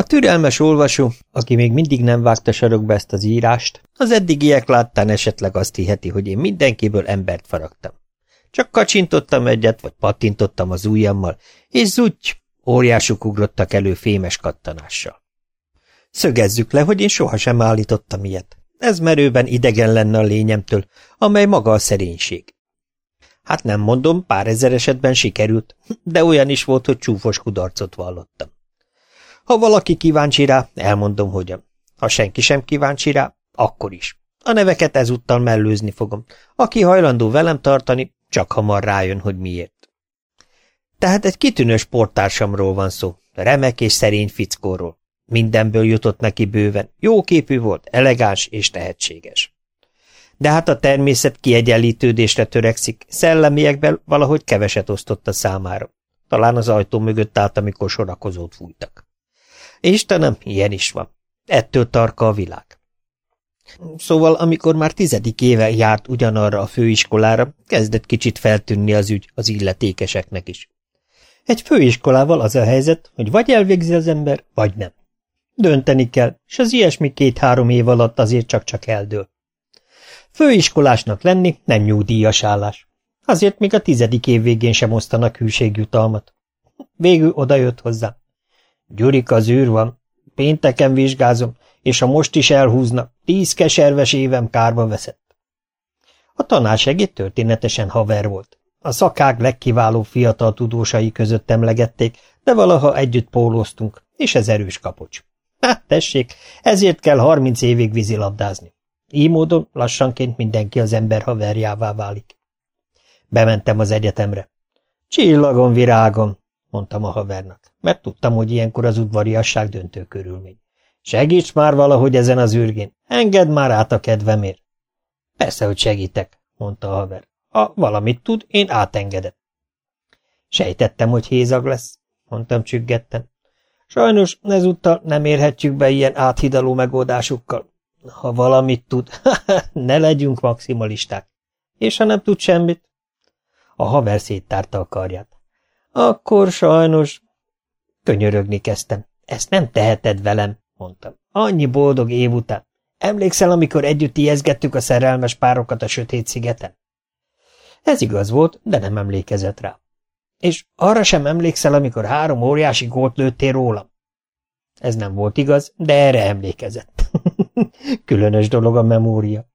A türelmes olvasó, aki még mindig nem vágta sarokba ezt az írást, az eddigiek láttán esetleg azt hiheti, hogy én mindenkiből embert faragtam. Csak kacsintottam egyet, vagy pattintottam az ujjammal, és zúgy, óriásuk ugrottak elő fémes kattanással. Szögezzük le, hogy én sohasem állítottam ilyet. Ez merőben idegen lenne a lényemtől, amely maga a szerénység. Hát nem mondom, pár ezer esetben sikerült, de olyan is volt, hogy csúfos kudarcot vallottam. Ha valaki kíváncsi rá, elmondom hogyan. Ha senki sem kíváncsi rá, akkor is. A neveket ezúttal mellőzni fogom. Aki hajlandó velem tartani, csak hamar rájön, hogy miért. Tehát egy kitűnő sporttársamról van szó, remek és szerény fickóról. Mindenből jutott neki bőven, jóképű volt, elegáns és tehetséges. De hát a természet kiegyenlítődésre törekszik, szellemiekben valahogy keveset osztott a számára. Talán az ajtó mögött állt, amikor sorakozót fújtak. Istenem, ilyen is van. Ettől tarka a világ. Szóval, amikor már tizedik éve járt ugyanarra a főiskolára, kezdett kicsit feltűnni az ügy az illetékeseknek is. Egy főiskolával az a helyzet, hogy vagy elvégzi az ember, vagy nem. Dönteni kell, és az ilyesmi két-három év alatt azért csak-csak eldől. Főiskolásnak lenni nem nyugdíjas állás. Azért még a tizedik év végén sem osztanak hűségjutalmat. Végül odajött hozzá. Gyurika az űr van. Pénteken vizsgázom, és ha most is elhúznak, tíz keserves évem kárba veszett. A tanársegéd történetesen haver volt. A szakág legkiváló fiatal tudósai között emlegették, de valaha együtt pólóztunk, és ez erős kapocs. Hát tessék, ezért kell harminc évig vízilabdázni. Így módon lassanként mindenki az ember haverjává válik. Bementem az egyetemre. Csillagon, virágom, mondtam a havernak, mert tudtam, hogy ilyenkor az udvariasság döntő körülmény. Segíts már valahogy ezen az űrgén, engedd már át a kedvemért. Persze, hogy segítek, mondta a haver. Ha valamit tud, én átengedem. Sejtettem, hogy hézag lesz, mondtam csüggetten. Sajnos ezúttal nem érhetjük be ilyen áthidaló megoldásukkal. Ha valamit tud, ne legyünk maximalisták. És ha nem tud semmit? A haver széttárta a karját. Akkor sajnos... Könyörögni kezdtem. Ezt nem teheted velem, mondtam. Annyi boldog év után. Emlékszel, amikor együtt ijeszgettük a szerelmes párokat a sötét szigeten? Ez igaz volt, de nem emlékezett rá. És arra sem emlékszel, amikor három óriási gólt lőttél rólam? Ez nem volt igaz, de erre emlékezett. Különös dolog a memória.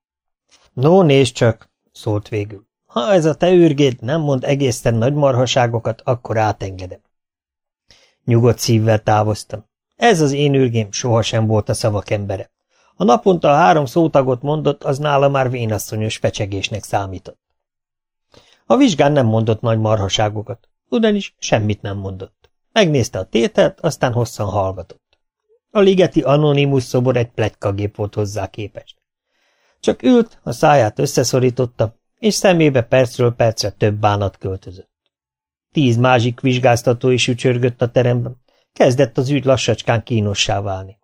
No, nézd csak, szólt végül. Ha ez a te űrgéd nem mond egészen nagy marhaságokat, akkor átengedem. Nyugodt szívvel távoztam. Ez az én űrgém sohasem volt a szavak embere. A naponta a három szótagot mondott, az nála már vénasszonyos fecsegésnek számított. A vizsgán nem mondott nagy marhaságokat, ugyanis semmit nem mondott. Megnézte a tételt, aztán hosszan hallgatott. A ligeti anonimus szobor egy pletykagép volt hozzá képest. Csak ült, a száját összeszorította, és szemébe percről percre több bánat költözött. Tíz másik vizsgáztató is ücsörgött a teremben, kezdett az ügy lassacskán kínossá válni.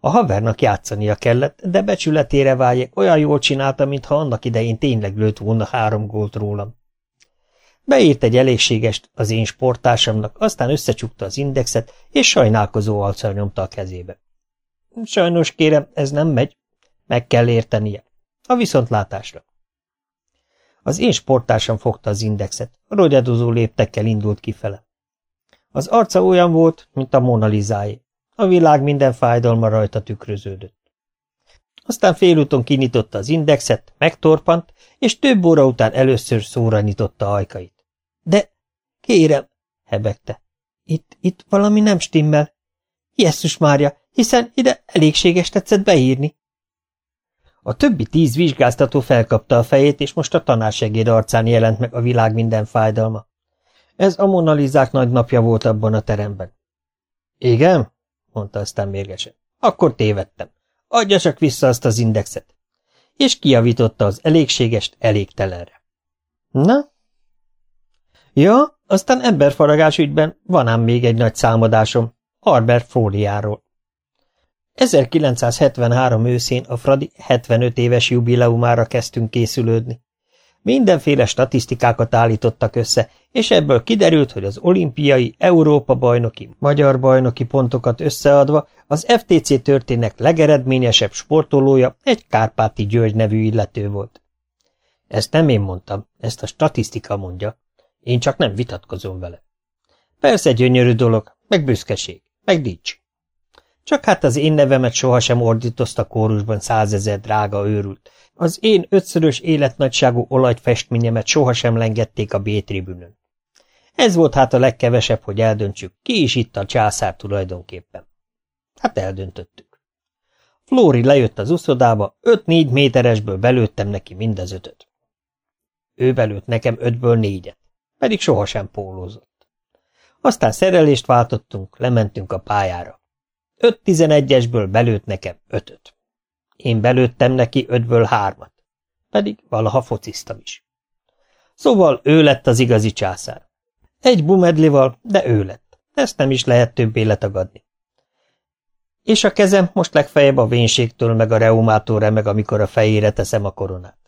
A havernak játszania kellett, de becsületére váljék, olyan jól csinálta, mintha annak idején tényleg lőtt volna három gólt rólam. Beírt egy elégségest az én sportársamnak, aztán összecsukta az indexet, és sajnálkozó alccal nyomta a kezébe. Sajnos kérem, ez nem megy. Meg kell értenie. A viszontlátásra. Az én sportársam fogta az indexet, rogyadozó léptekkel indult kifele. Az arca olyan volt, mint a Mona Lisáé. A világ minden fájdalma rajta tükröződött. Aztán félúton kinyitotta az indexet, megtorpant, és több óra után először szóra nyitotta ajkait. De, kérem, hebegte, itt, itt valami nem stimmel. Jesszus Mária, hiszen ide elégséges tetszett beírni. A többi tíz vizsgáztató felkapta a fejét, és most a tanársegéd arcán jelent meg a világ minden fájdalma. Ez a monalizák nagy napja volt abban a teremben. Igen? mondta aztán mérgesen. Akkor tévedtem. Adja csak vissza azt az indexet. És kiavította az elégségest elégtelenre. Na? Ja, aztán emberfaragás ügyben van ám még egy nagy számadásom, Harbert Fóliáról. 1973 őszén a Fradi 75 éves jubileumára kezdtünk készülődni. Mindenféle statisztikákat állítottak össze, és ebből kiderült, hogy az olimpiai, Európa-bajnoki, magyar bajnoki pontokat összeadva az FTC történek legeredményesebb sportolója egy Kárpáti György nevű illető volt. Ezt nem én mondtam, ezt a statisztika mondja. Én csak nem vitatkozom vele. Persze gyönyörű dolog, meg büszkeség, meg dics. Csak hát az én nevemet sohasem ordítozta kórusban százezer drága őrült. Az én ötszörös életnagyságú olajfestményemet sohasem lengették a B-tribünön. Ez volt hát a legkevesebb, hogy eldöntsük, ki is itt a császár tulajdonképpen. Hát eldöntöttük. Flóri lejött az uszodába, öt-négy méteresből belőttem neki mindez ötöt. Ő belőtt nekem ötből négyet, pedig sohasem pólózott. Aztán szerelést váltottunk, lementünk a pályára. Öt tizenegyesből belőtt nekem ötöt. Én belőttem neki ötből hármat, pedig valaha fociztam is. Szóval ő lett az igazi császár. Egy bumedlival, de ő lett. Ezt nem is lehet többé letagadni. És a kezem most legfeljebb a vénségtől meg a reumától remeg, amikor a fejére teszem a koronát.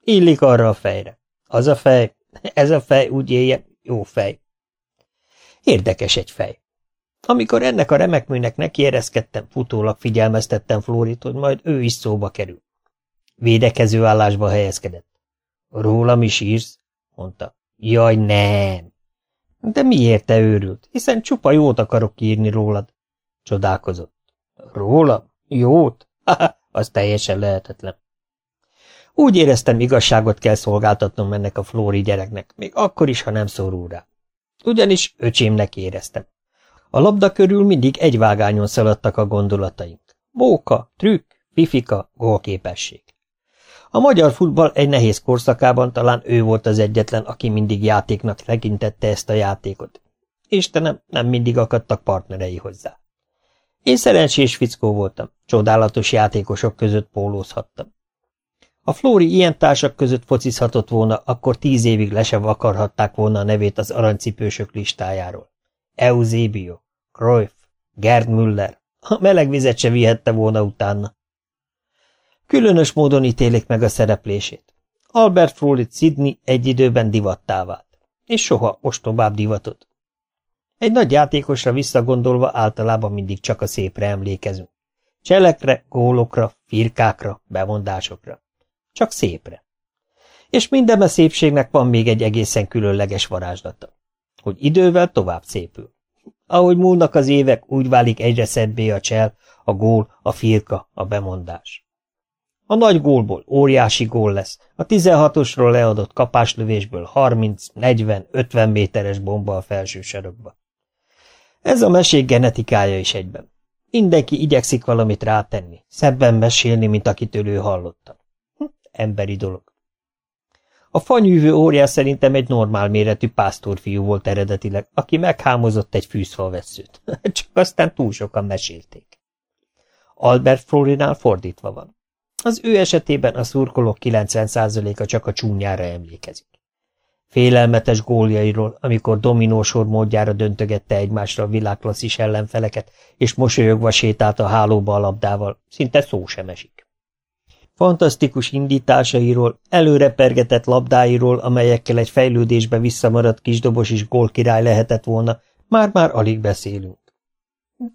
Illik arra a fejre. Az a fej, ez a fej, úgy élje, jó fej. Érdekes egy fej. Amikor ennek a remekműnek nekiereszkedtem, futólag figyelmeztettem Flórit, hogy majd ő is szóba kerül. Védekező állásba helyezkedett. Rólam is írsz? mondta. Jaj, nem. De miért te őrült? Hiszen csupa jót akarok írni rólad. Csodálkozott. Rólam? Jót? Ha, az teljesen lehetetlen. Úgy éreztem, igazságot kell szolgáltatnom ennek a Flóri gyereknek, még akkor is, ha nem szorul rá. Ugyanis öcsémnek éreztem. A labda körül mindig egy vágányon szaladtak a gondolataink. Móka, trükk, fifika, gólképesség. A magyar futball egy nehéz korszakában talán ő volt az egyetlen, aki mindig játéknak tekintette ezt a játékot. Istenem, nem mindig akadtak partnerei hozzá. Én szerencsés fickó voltam, csodálatos játékosok között pólózhattam. Ha Flóri ilyen társak között focizhatott volna, akkor tíz évig le sem akarhatták volna a nevét az aranycipősök listájáról. Eusebio, Cruyff, Gerd Müller, a meleg vizet se vihette volna utána. Különös módon ítélik meg a szereplését. Albert Frolit Sydney egy időben divattá vált, és soha ostobább divatot. Egy nagy játékosra visszagondolva általában mindig csak a szépre emlékezünk. Cselekre, gólokra, firkákra, bemondásokra. Csak szépre. És minden a szépségnek van még egy egészen különleges varázslata hogy idővel tovább szépül. Ahogy múlnak az évek, úgy válik egyre szebbé a csel, a gól, a firka, a bemondás. A nagy gólból óriási gól lesz, a 16-osról leadott kapáslövésből 30, 40, 50 méteres bomba a felső sarokba. Ez a mesék genetikája is egyben. Mindenki igyekszik valamit rátenni, szebben mesélni, mint akitől ő hallotta. Hm, emberi dolog. A fanyűvő óriás szerintem egy normál méretű pásztorfiú volt eredetileg, aki meghámozott egy fűszfalvesszőt. Csak aztán túl sokan mesélték. Albert Florinál fordítva van. Az ő esetében a szurkolók 90%-a csak a csúnyára emlékezik. Félelmetes góljairól, amikor dominósor módjára döntögette egymásra a világklasszis ellenfeleket, és mosolyogva sétált a hálóba a labdával, szinte szó sem esik fantasztikus indításairól, előrepergetett labdáiról, amelyekkel egy fejlődésbe visszamaradt kisdobos is gólkirály lehetett volna, már-már alig beszélünk.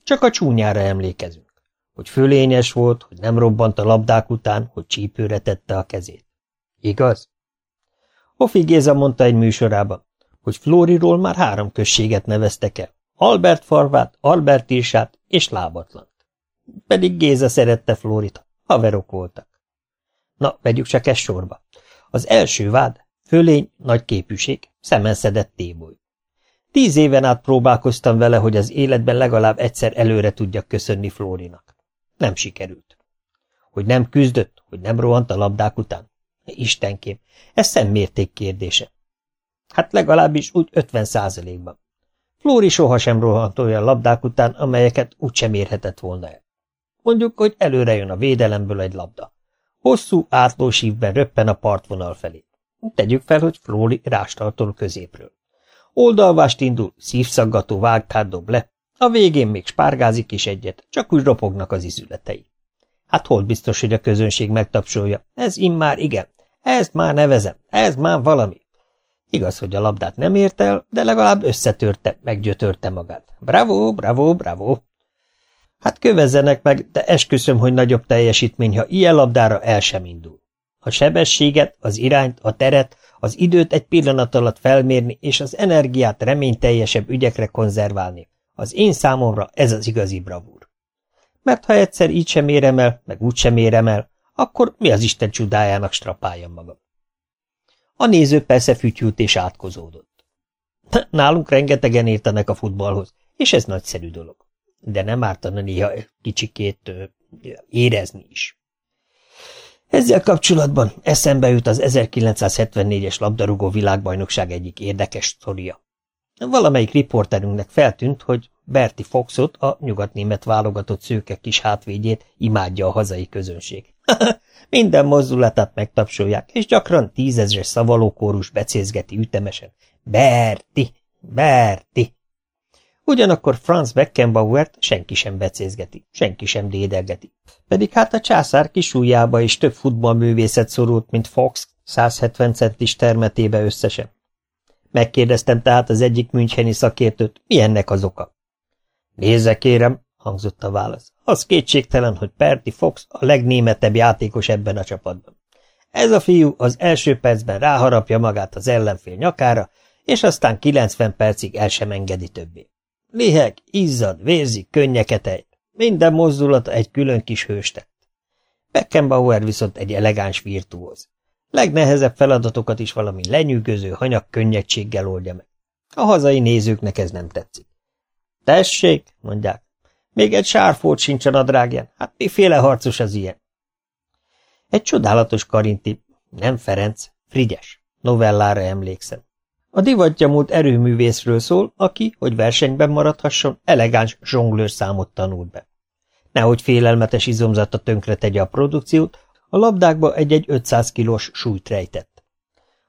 Csak a csúnyára emlékezünk, hogy fölényes volt, hogy nem robbant a labdák után, hogy csípőre tette a kezét. Igaz? Hofi Géza mondta egy műsorában, hogy Flóriról már három községet neveztek el. Albert Farvát, Albert Irsát és Lábatlant. Pedig Géza szerette Flórit, haverok voltak. Na, vegyük csak ezt sorba. Az első vád, fölény, nagy képűség, szemenszedett téboly. Tíz éven át próbálkoztam vele, hogy az életben legalább egyszer előre tudjak köszönni Flórinak. Nem sikerült. Hogy nem küzdött, hogy nem rohant a labdák után? Istenkém, ez szemmérték kérdése. Hát legalábbis úgy ötven százalékban. Flóri sohasem rohant olyan labdák után, amelyeket úgysem érhetett volna el. Mondjuk, hogy előre jön a védelemből egy labda. Hosszú, átlós ívben röppen a partvonal felé. Tegyük fel, hogy Flóli rástartol középről. Oldalvást indul, szívszaggató vágtát dob le, a végén még spárgázik is egyet, csak úgy ropognak az izületei. Hát hol biztos, hogy a közönség megtapsolja? Ez immár igen, Ezt már nevezem, ez már valami. Igaz, hogy a labdát nem ért el, de legalább összetörte, meggyötörte magát. Bravo, bravo, bravo. Hát kövezzenek meg, de esküszöm, hogy nagyobb teljesítmény, ha ilyen labdára el sem indul. A sebességet, az irányt, a teret, az időt egy pillanat alatt felmérni, és az energiát reményteljesebb ügyekre konzerválni. Az én számomra ez az igazi bravúr. Mert ha egyszer így sem érem el, meg úgy sem érem el, akkor mi az Isten csodájának strapáljam magam? A néző persze fütyült és átkozódott. Nálunk rengetegen értenek a futballhoz, és ez nagyszerű dolog. De nem ártana néha kicsikét érezni is. Ezzel kapcsolatban eszembe jut az 1974-es labdarúgó világbajnokság egyik érdekes sztoria. Valamelyik riporterünknek feltűnt, hogy Berti Foxot, a nyugatnémet válogatott szőke kis hátvédjét imádja a hazai közönség. Minden mozdulatát megtapsolják, és gyakran tízezres szavalókórus becézgeti ütemesen. Berti! Berti! Ugyanakkor Franz Beckenbauert senki sem becézgeti, senki sem dédelgeti. Pedig hát a császár kisújjába is több futballművészet szorult, mint Fox 170 centis termetébe összesen. Megkérdeztem tehát az egyik müncheni szakértőt, mi ennek az oka. Nézze kérem, hangzott a válasz. Az kétségtelen, hogy Perti Fox a legnémetebb játékos ebben a csapatban. Ez a fiú az első percben ráharapja magát az ellenfél nyakára, és aztán 90 percig el sem engedi többé. Liheg, izzad, vérzik, könnyeket ejt. Minden mozdulata egy külön kis hőstett. Beckenbauer viszont egy elegáns virtuóz. Legnehezebb feladatokat is valami lenyűgöző hanyag könnyedséggel oldja meg. A hazai nézőknek ez nem tetszik. Tessék, mondják, még egy sárfót sincs a nadrágján, hát miféle harcos az ilyen? Egy csodálatos karinti, nem Ferenc, Frigyes, novellára emlékszem. A divatja múlt erőművészről szól, aki, hogy versenyben maradhasson, elegáns zsonglőr számot tanult be. Nehogy félelmetes izomzata tönkre tegye a produkciót, a labdákba egy-egy 500 kilós súlyt rejtett.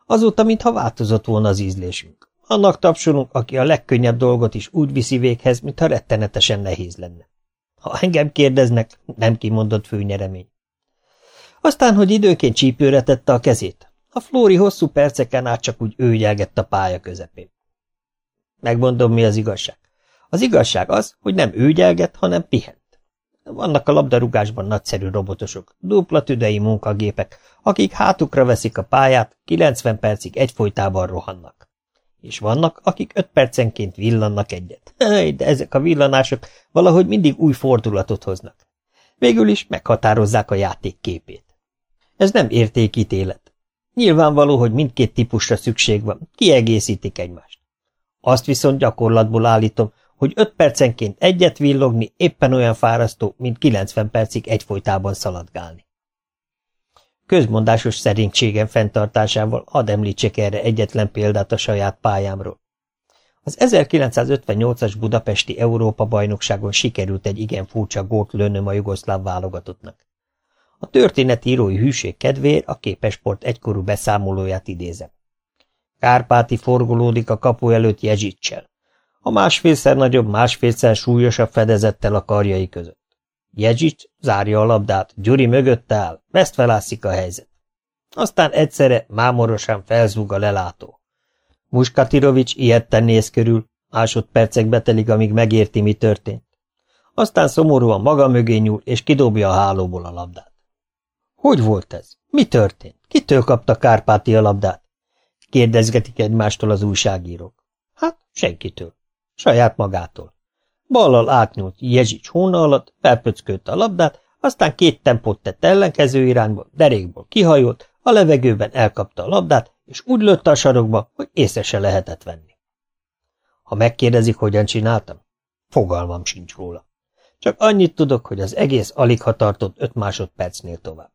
Azóta, mintha változott volna az ízlésünk. Annak tapsolunk, aki a legkönnyebb dolgot is úgy viszi véghez, mintha rettenetesen nehéz lenne. Ha engem kérdeznek, nem kimondott főnyeremény. Aztán, hogy időként csípőre tette a kezét, a Flóri hosszú perceken át csak úgy őgyelgett a pálya közepén. Megmondom, mi az igazság. Az igazság az, hogy nem őgyelgett, hanem pihent. Vannak a labdarúgásban nagyszerű robotosok, dupla tüdei munkagépek, akik hátukra veszik a pályát, 90 percig egyfolytában rohannak. És vannak, akik 5 percenként villannak egyet. De ezek a villanások valahogy mindig új fordulatot hoznak. Végül is meghatározzák a játék képét. Ez nem értékítélet. Nyilvánvaló, hogy mindkét típusra szükség van, kiegészítik egymást. Azt viszont gyakorlatból állítom, hogy öt percenként egyet villogni éppen olyan fárasztó, mint 90 percig egyfolytában szaladgálni. Közmondásos szerénységem fenntartásával hadd említsek erre egyetlen példát a saját pályámról. Az 1958-as budapesti Európa-bajnokságon sikerült egy igen furcsa gólt lőnöm a jugoszláv válogatottnak. A történetírói hűség kedvéért a képesport egykorú beszámolóját idézem. Kárpáti forgolódik a kapu előtt Jezsicsel. A másfélszer nagyobb, másfélszer súlyosabb fedezettel a karjai között. Jezsics zárja a labdát, Gyuri mögött áll, felászik a helyzet. Aztán egyszerre mámorosan felzúg a lelátó. Muskatirovics ilyetten néz körül, másodpercekbe telik, amíg megérti, mi történt. Aztán szomorúan maga mögé nyúl, és kidobja a hálóból a labdát. Hogy volt ez? Mi történt? Kitől kapta Kárpáti a labdát? Kérdezgetik egymástól az újságírók. Hát, senkitől. Saját magától. Ballal átnyúlt Jezsics hóna alatt, felpöckölte a labdát, aztán két tempót tett ellenkező irányba, derékból kihajolt, a levegőben elkapta a labdát, és úgy lőtte a sarokba, hogy észre se lehetett venni. Ha megkérdezik, hogyan csináltam, fogalmam sincs róla. Csak annyit tudok, hogy az egész alig ha tartott öt másodpercnél tovább.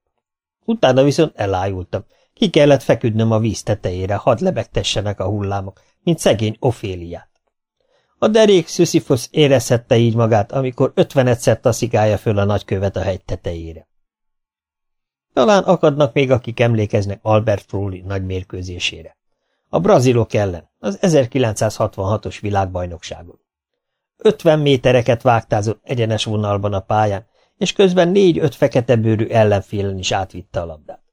Utána viszont elájultam. Ki kellett feküdnöm a víz tetejére, hadd lebegtessenek a hullámok, mint szegény Oféliát. A derék Sisyphus érezhette így magát, amikor ötvenedszer taszigálja föl a nagykövet a hegy tetejére. Talán akadnak még, akik emlékeznek Albert Froli nagy mérkőzésére. A brazilok ellen, az 1966-os világbajnokságon. 50 métereket vágtázott egyenes vonalban a pályán, és közben négy-öt fekete bőrű ellenfélen is átvitte a labdát.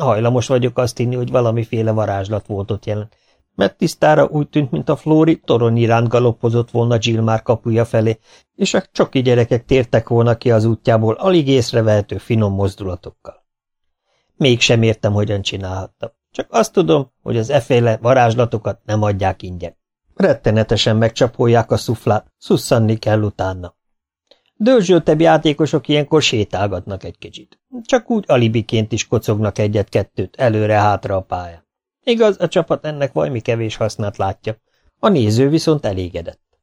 Hajlamos vagyok azt hinni, hogy valamiféle varázslat volt ott jelen, mert tisztára úgy tűnt, mint a Flóri torony iránt galoppozott volna Gilmár kapuja felé, és a csoki gyerekek tértek volna ki az útjából alig észrevehető finom mozdulatokkal. Mégsem értem, hogyan csinálhattam. Csak azt tudom, hogy az eféle varázslatokat nem adják ingyen. Rettenetesen megcsapolják a szuflát, szusszanni kell utána. Dörzsöltebb játékosok ilyenkor sétálgatnak egy kicsit. Csak úgy alibiként is kocognak egyet-kettőt előre-hátra a pályán. Igaz, a csapat ennek valami kevés hasznát látja. A néző viszont elégedett.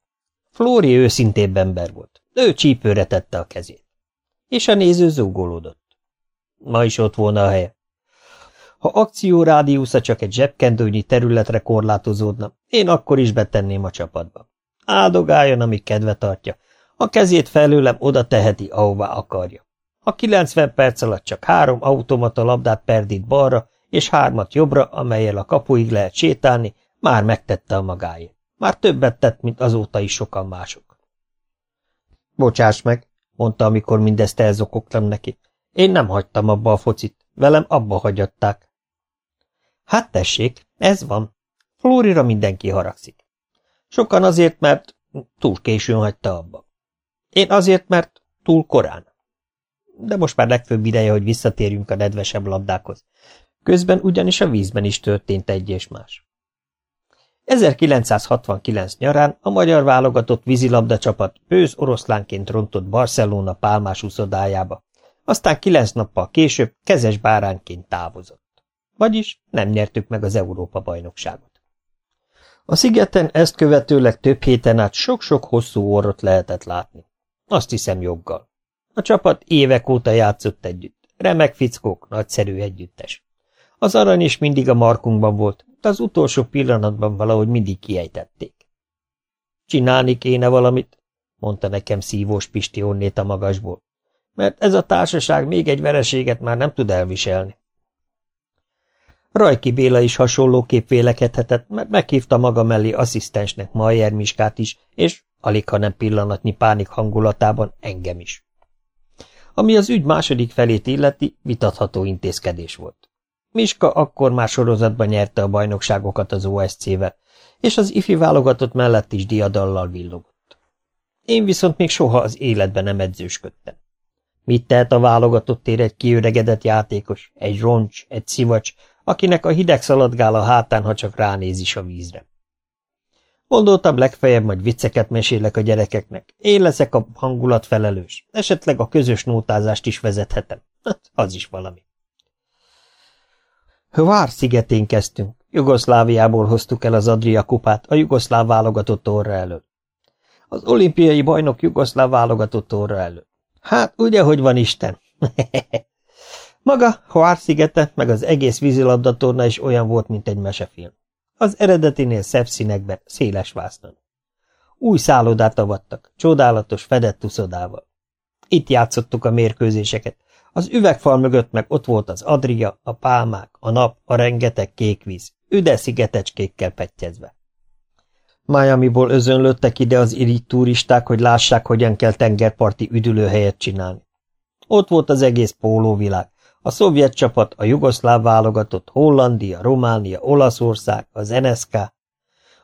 Flóri őszintébb ember volt. Ő csípőre tette a kezét. És a néző zúgolódott. Ma is ott volna a helye. Ha akció rádiusza csak egy zsebkendőnyi területre korlátozódna, én akkor is betenném a csapatba. Áldogáljon, amíg kedve tartja. A kezét felőlem oda teheti, ahová akarja. A 90 perc alatt csak három automata labdát perdít balra, és hármat jobbra, amelyel a kapuig lehet sétálni, már megtette a magáét. Már többet tett, mint azóta is sokan mások. Bocsáss meg, mondta, amikor mindezt elzokogtam neki. Én nem hagytam abba a focit, velem abba hagyatták. Hát tessék, ez van. Flórira mindenki haragszik. Sokan azért, mert túl későn hagyta abba. Én azért, mert túl korán. De most már legfőbb ideje, hogy visszatérjünk a nedvesebb labdákhoz. Közben ugyanis a vízben is történt egy és más. 1969 nyarán a magyar válogatott vízilabda csapat bőz oroszlánként rontott Barcelona pálmás uszodájába, aztán kilenc nappal később kezes báránként távozott. Vagyis nem nyertük meg az Európa-bajnokságot. A szigeten ezt követőleg több héten át sok-sok hosszú orrot lehetett látni. Azt hiszem joggal. A csapat évek óta játszott együtt. Remek fickók, nagyszerű együttes. Az arany is mindig a markunkban volt, de az utolsó pillanatban valahogy mindig kiejtették. Csinálni kéne valamit, mondta nekem szívós Pisti onnét a magasból, mert ez a társaság még egy vereséget már nem tud elviselni. Rajki Béla is hasonlóképp vélekedhetett, mert meghívta maga mellé asszisztensnek Majer Miskát is, és alig ha nem pillanatnyi pánik hangulatában engem is. Ami az ügy második felét illeti, vitatható intézkedés volt. Miska akkor már sorozatban nyerte a bajnokságokat az OSC-vel, és az ifi válogatott mellett is diadallal villogott. Én viszont még soha az életben nem edzősködtem. Mit tehet a válogatott ér egy kiöregedett játékos, egy roncs, egy szivacs, akinek a hideg szaladgál a hátán, ha csak ránéz is a vízre. Gondoltam, legfeljebb majd vicceket mesélek a gyerekeknek. Én leszek a hangulat felelős. Esetleg a közös nótázást is vezethetem. Hát, az is valami. Hvár szigetén kezdtünk. Jugoszláviából hoztuk el az Adria kupát a jugoszláv válogatott orra elől. Az olimpiai bajnok jugoszláv válogatott orra elől. Hát, ugye, hogy van Isten? Maga, Hvár szigete, meg az egész vízilabdatorna is olyan volt, mint egy mesefilm. Az eredetinél szebb színekben, széles vásznon. Új szállodát avattak, csodálatos, fedett uszodával. Itt játszottuk a mérkőzéseket, az üvegfal mögött meg ott volt az Adria, a pálmák, a nap, a rengeteg kék víz, üde szigetecskékkel pettyezve. Miami-ból özönlöttek ide az irigy turisták, hogy lássák, hogyan kell tengerparti üdülőhelyet csinálni. Ott volt az egész pólóvilág, a szovjet csapat, a jugoszláv válogatott, Hollandia, Románia, Olaszország, az NSK.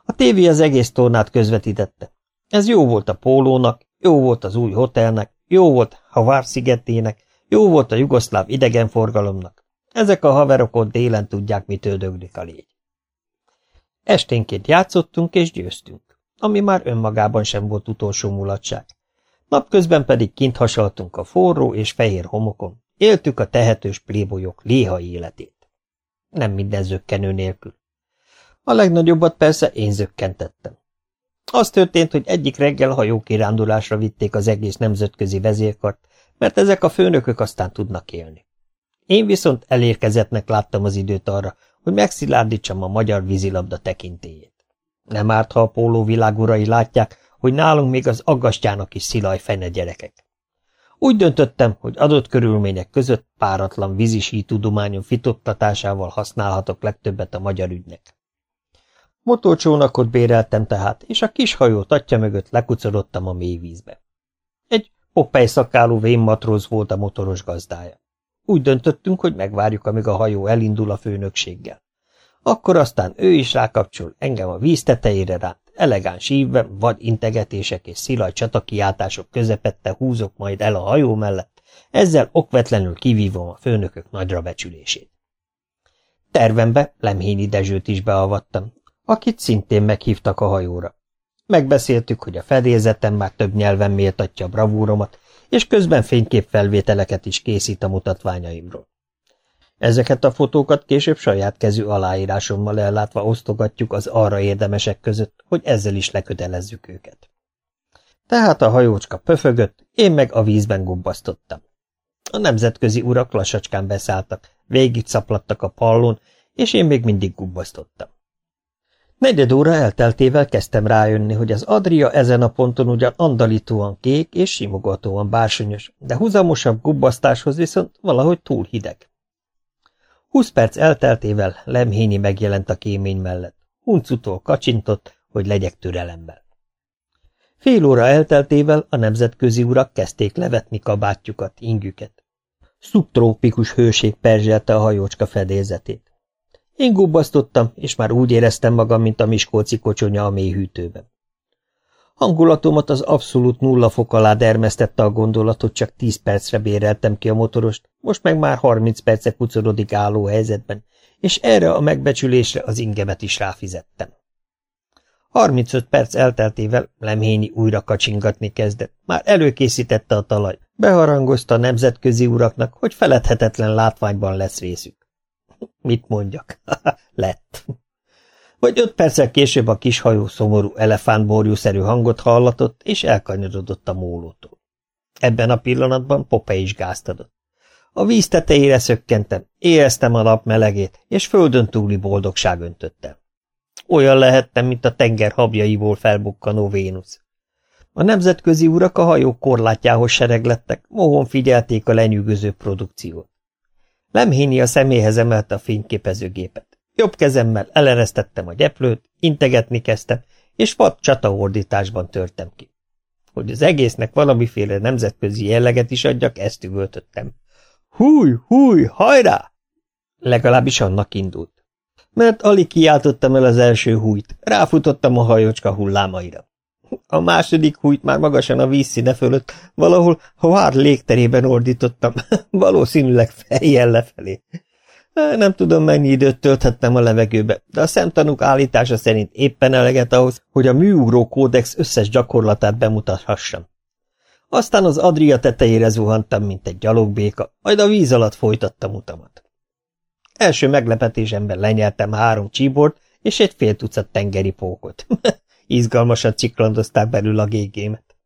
A tévé az egész tornát közvetítette. Ez jó volt a pólónak, jó volt az új hotelnek, jó volt Havár szigetének, jó volt a jugoszláv idegenforgalomnak. Ezek a haverok ott délen tudják, mitől döglik a légy. Esténként játszottunk és győztünk, ami már önmagában sem volt utolsó mulatság. Napközben pedig kint hasaltunk a forró és fehér homokon, éltük a tehetős plébolyok léha életét. Nem minden zökkenő nélkül. A legnagyobbat persze én zökkentettem. Az történt, hogy egyik reggel hajókirándulásra vitték az egész nemzetközi vezérkart, mert ezek a főnökök aztán tudnak élni. Én viszont elérkezettnek láttam az időt arra, hogy megszilárdítsam a magyar vízilabda tekintélyét. Nem árt, ha a póló világurai látják, hogy nálunk még az aggastyának is szilaj fene gyerekek. Úgy döntöttem, hogy adott körülmények között páratlan vízisí tudományom fitoktatásával használhatok legtöbbet a magyar ügynek. Motorcsónakot béreltem tehát, és a kis hajó tatja mögött lekucorodtam a mélyvízbe. Egy Popeye szakálú vénmatróz volt a motoros gazdája. Úgy döntöttünk, hogy megvárjuk, amíg a hajó elindul a főnökséggel. Akkor aztán ő is rákapcsol, engem a víz tetejére ránt, elegáns ívben, vad integetések és szilaj csatakiáltások közepette húzok majd el a hajó mellett, ezzel okvetlenül kivívom a főnökök nagyra becsülését. Tervembe Lemhényi Dezsőt is beavattam, akit szintén meghívtak a hajóra. Megbeszéltük, hogy a fedélzetem már több nyelven méltatja a bravúromat, és közben fényképfelvételeket is készít a mutatványaimról. Ezeket a fotókat később saját kezű aláírásommal ellátva osztogatjuk az arra érdemesek között, hogy ezzel is lekötelezzük őket. Tehát a hajócska pöfögött, én meg a vízben gubbasztottam. A nemzetközi urak lassacskán beszálltak, végig szaplattak a pallón, és én még mindig gubbasztottam. Negyed óra elteltével kezdtem rájönni, hogy az Adria ezen a ponton ugyan andalítóan kék és simogatóan bársonyos, de húzamosabb gubbasztáshoz viszont valahogy túl hideg. Húsz perc elteltével Lemhényi megjelent a kémény mellett. Huncutól kacsintott, hogy legyek türelemmel. Fél óra elteltével a nemzetközi urak kezdték levetni kabátjukat, ingüket. Szubtrópikus hőség perzselte a hajócska fedélzetét. Én gubbasztottam, és már úgy éreztem magam, mint a miskolci kocsonya a mélyhűtőben. Hangulatomat az abszolút nulla fok alá dermesztette a gondolatot, csak tíz percre béreltem ki a motorost, most meg már harminc perce kucorodik álló helyzetben, és erre a megbecsülésre az ingemet is ráfizettem. 35 perc elteltével Lemhényi újra kacsingatni kezdett. Már előkészítette a talaj. Beharangozta a nemzetközi uraknak, hogy feledhetetlen látványban lesz részük. Mit mondjak? Lett. Vagy öt perccel később a kis hajó szomorú elefántborjúszerű hangot hallatott, és elkanyarodott a mólótól. Ebben a pillanatban Pope is gázt adott. A víz tetejére szökkentem, éreztem a nap melegét, és földön túli boldogság öntöttem. Olyan lehettem, mint a tenger habjaiból felbukkanó Vénusz. A nemzetközi urak a hajó korlátjához sereglettek, mohon figyelték a lenyűgöző produkciót. Lemhényi a személyhez emelte a fényképezőgépet. Jobb kezemmel eleresztettem a gyeplőt, integetni kezdtem, és vad csataordításban törtem ki. Hogy az egésznek valamiféle nemzetközi jelleget is adjak, ezt üvöltöttem. Húj, húj, hajrá! Legalábbis annak indult. Mert alig kiáltottam el az első hújt, ráfutottam a hajócska hullámaira. A második hújt már magasan a vízszíne fölött, valahol a vár légterében ordítottam, valószínűleg fejjel lefelé. Nem tudom, mennyi időt tölthettem a levegőbe, de a szemtanúk állítása szerint éppen eleget ahhoz, hogy a műugró kódex összes gyakorlatát bemutathassam. Aztán az Adria tetejére zuhantam, mint egy gyalogbéka, majd a víz alatt folytattam utamat. Első meglepetésemben lenyeltem három csíbort és egy fél tucat tengeri pókot. Izgalmasan ciklandozták belül a gégémet.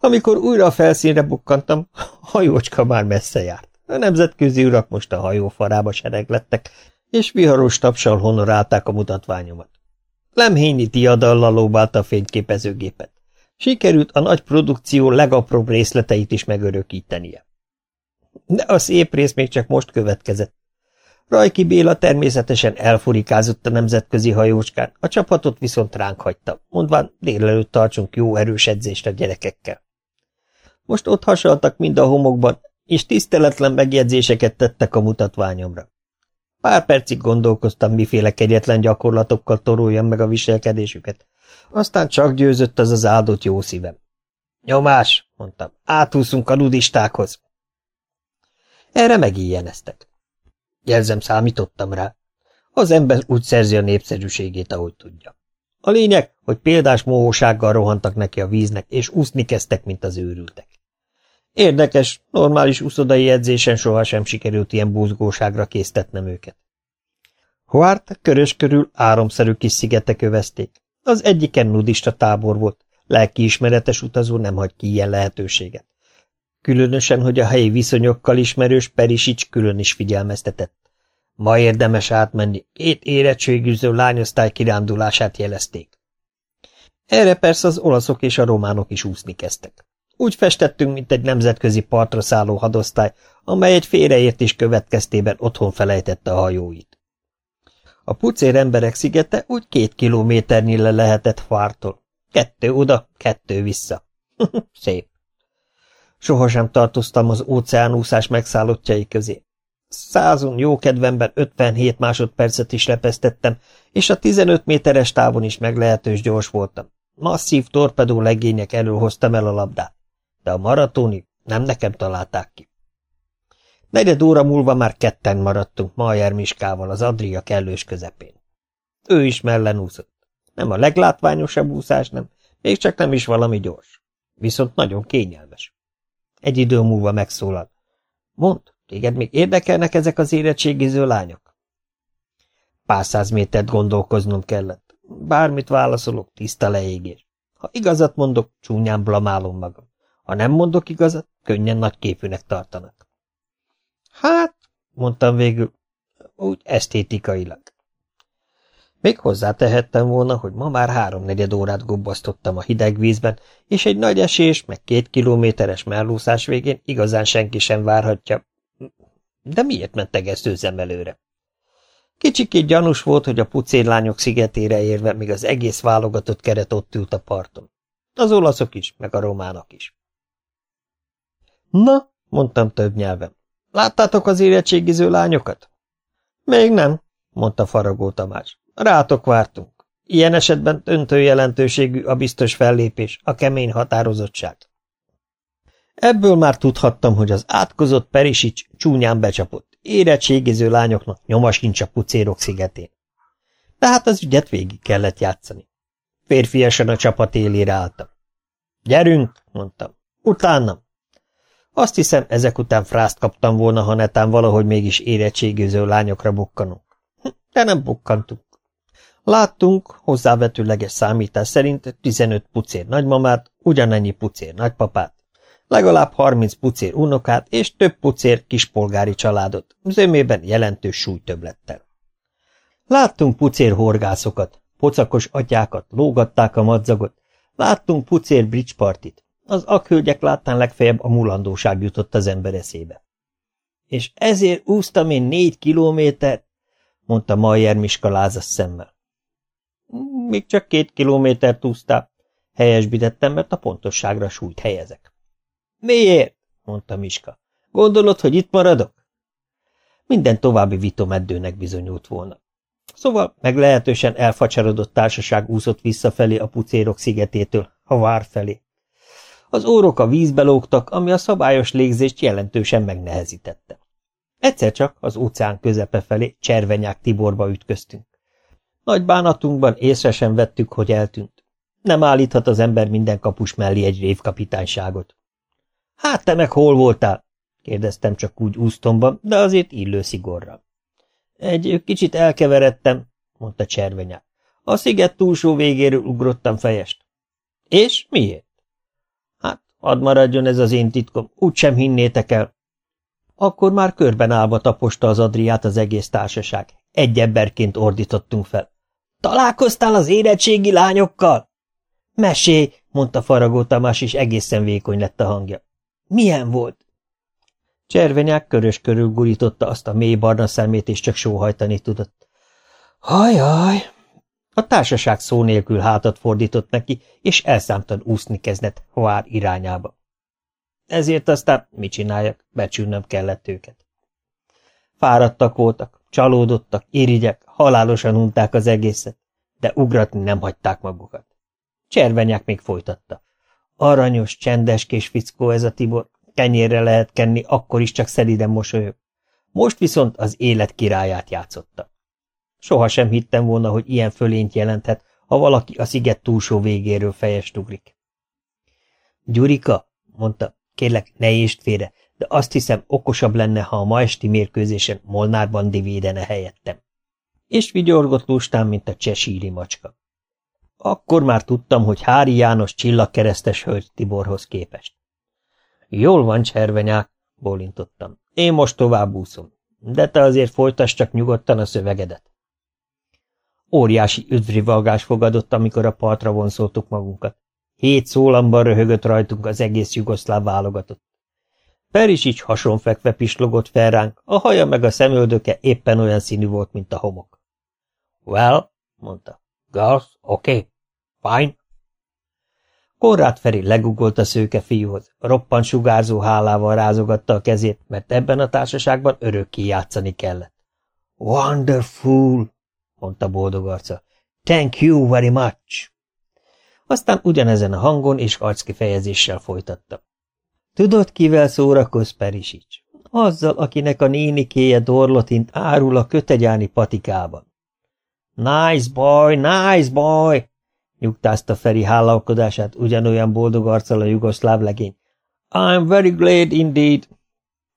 Amikor újra a felszínre bukkantam, a hajócska már messze járt. A nemzetközi urak most a hajó farába sereglettek, és viharos tapsal honorálták a mutatványomat. Lemhényi diadallal lóbálta a fényképezőgépet. Sikerült a nagy produkció legapróbb részleteit is megörökítenie. De a szép rész még csak most következett. Rajki Béla természetesen elfurikázott a nemzetközi hajócskán, a csapatot viszont ránk hagyta, mondván délelőtt tartsunk jó erős edzést a gyerekekkel. Most ott hasaltak mind a homokban, és tiszteletlen megjegyzéseket tettek a mutatványomra. Pár percig gondolkoztam, miféle kegyetlen gyakorlatokkal toruljam meg a viselkedésüket. Aztán csak győzött az az áldott jó szívem. Nyomás, mondtam, átúszunk a nudistákhoz. Erre megíjeneztek. Jelzem, számítottam rá. Az ember úgy szerzi a népszerűségét, ahogy tudja. A lényeg, hogy példás mohósággal rohantak neki a víznek, és úszni kezdtek, mint az őrültek. Érdekes, normális uszodai edzésen sohasem sikerült ilyen búzgóságra késztetnem őket. Hoárt körös körül áramszerű kis szigetek övezték. Az egyiken nudista tábor volt, lelkiismeretes utazó nem hagy ki ilyen lehetőséget. Különösen, hogy a helyi viszonyokkal ismerős Perisics külön is figyelmeztetett. Ma érdemes átmenni, két érettségűző lányosztály kirándulását jelezték. Erre persze az olaszok és a románok is úszni kezdtek. Úgy festettünk, mint egy nemzetközi partra szálló hadosztály, amely egy félreértés következtében otthon felejtette a hajóit. A pucér emberek szigete úgy két kilométernyire lehetett fártól. Kettő oda, kettő vissza. Szép. Sohasem tartoztam az óceánúszás megszállottjai közé. Százon jó kedvemben 57 másodpercet is repesztettem, és a 15 méteres távon is meglehetős gyors voltam. Masszív torpedó legények elől hoztam el a labdát, de a maratoni nem nekem találták ki. Negyed óra múlva már ketten maradtunk Majer Miskával az Adria kellős közepén. Ő is mellenúszott. Nem a leglátványosabb úszás, nem, még csak nem is valami gyors. Viszont nagyon kényelmes. Egy idő múlva megszólal. Mond, téged még érdekelnek ezek az érettségiző lányok? Pár száz métert gondolkoznom kellett. Bármit válaszolok, tiszta leégés. Ha igazat mondok, csúnyán blamálom magam. Ha nem mondok igazat, könnyen nagy képűnek tartanak. Hát, mondtam végül, úgy esztétikailag. Még hozzátehettem volna, hogy ma már háromnegyed órát gobbasztottam a hideg vízben, és egy nagy esés, meg két kilométeres mellúszás végén igazán senki sem várhatja. De miért mentek tegesztőzem előre? Kicsikét gyanús volt, hogy a pucérlányok szigetére érve még az egész válogatott keret ott ült a parton. Az olaszok is, meg a románok is. Na, mondtam több nyelven. Láttátok az érettségiző lányokat? Még nem, mondta Faragó Tamás. Rátok vártunk. Ilyen esetben öntő jelentőségű a biztos fellépés, a kemény határozottság. Ebből már tudhattam, hogy az átkozott Perisics csúnyán becsapott. Érettségiző lányoknak nyoma sincs a pucérok szigetén. De hát az ügyet végig kellett játszani. Férfiasan a csapat élére álltam. Gyerünk, mondtam. Utánam. Azt hiszem, ezek után frászt kaptam volna, ha netán valahogy mégis érettségiző lányokra bukkanunk. Hm, de nem bukkantunk. Láttunk, hozzávetőleges számítás szerint 15 pucér nagymamát, ugyanennyi pucér nagypapát, legalább 30 pucér unokát és több pucér kispolgári családot, zömében jelentős súlytöblettel. Láttunk pucér horgászokat, pocakos atyákat, lógatták a madzagot, láttunk pucér bridge partit, az akhölgyek láttán legfeljebb a mulandóság jutott az ember eszébe. És ezért úsztam én négy kilométert, mondta Majer Miska lázas szemmel. Még csak két kilométert úsztál, helyesbítettem, mert a pontosságra súlyt helyezek. Miért? mondta Miska. Gondolod, hogy itt maradok? Minden további vitomeddőnek bizonyult volna. Szóval meglehetősen elfacsarodott társaság úszott visszafelé a pucérok szigetétől, a vár felé. Az órok a vízbe lógtak, ami a szabályos légzést jelentősen megnehezítette. Egyszer csak az óceán közepe felé Cservenyák Tiborba ütköztünk. Nagy bánatunkban észre sem vettük, hogy eltűnt. Nem állíthat az ember minden kapus mellé egy révkapitányságot. Hát te meg hol voltál? kérdeztem csak úgy úsztomban, de azért illő szigorral. Egy kicsit elkeveredtem, mondta Cservenyák. A sziget túlsó végéről ugrottam fejest. És miért? Hadd maradjon ez az én titkom, úgysem hinnétek el. Akkor már körben állva taposta az Adriát az egész társaság. Egy emberként ordítottunk fel. Találkoztál az érettségi lányokkal? Mesélj, mondta Faragó Tamás, és egészen vékony lett a hangja. Milyen volt? Cservenyák körös körül gurította azt a mély barna szemét, és csak sóhajtani tudott. Hajaj! A társaság szó nélkül hátat fordított neki, és elszámtan úszni kezdett Hoár irányába. Ezért aztán mit csináljak, becsülnöm kellett őket. Fáradtak voltak, csalódottak, irigyek, halálosan unták az egészet, de ugratni nem hagyták magukat. Cservenyák még folytatta. Aranyos, csendes kis fickó ez a Tibor, kenyérre lehet kenni, akkor is csak szeliden mosolyog. Most viszont az élet királyát játszotta. Soha sem hittem volna, hogy ilyen fölényt jelenthet, ha valaki a sziget túlsó végéről fejest ugrik. Gyurika, mondta, kérlek, ne ést félre, de azt hiszem okosabb lenne, ha a ma esti mérkőzésen Molnárban divédene helyettem. És vigyorgott lustán, mint a csesíri macska. Akkor már tudtam, hogy Hári János csillagkeresztes hölgy Tiborhoz képest. Jól van, cservenyák, bólintottam. Én most tovább úszom, de te azért folytass csak nyugodtan a szövegedet. Óriási üdvrivalgás fogadott, amikor a partra vonszoltuk magunkat. Hét szólamban röhögött rajtunk az egész jugoszláv válogatott. Perisics hasonfekve pislogott fel ránk, a haja meg a szemöldöke éppen olyan színű volt, mint a homok. Well, mondta. Girls, okay. Fine. Konrád Feri legugolt a szőke fiúhoz, roppant sugárzó hálával rázogatta a kezét, mert ebben a társaságban örökké játszani kellett. Wonderful, mondta boldog arca. Thank you very much. Aztán ugyanezen a hangon és arckifejezéssel folytatta. Tudod, kivel szórakoz Perisics? Azzal, akinek a nénikéje Dorlotint árul a kötegyáni patikában. Nice boy, nice boy! nyugtázta Feri hálálkodását ugyanolyan boldog arccal a jugoszláv legény. I'm very glad indeed.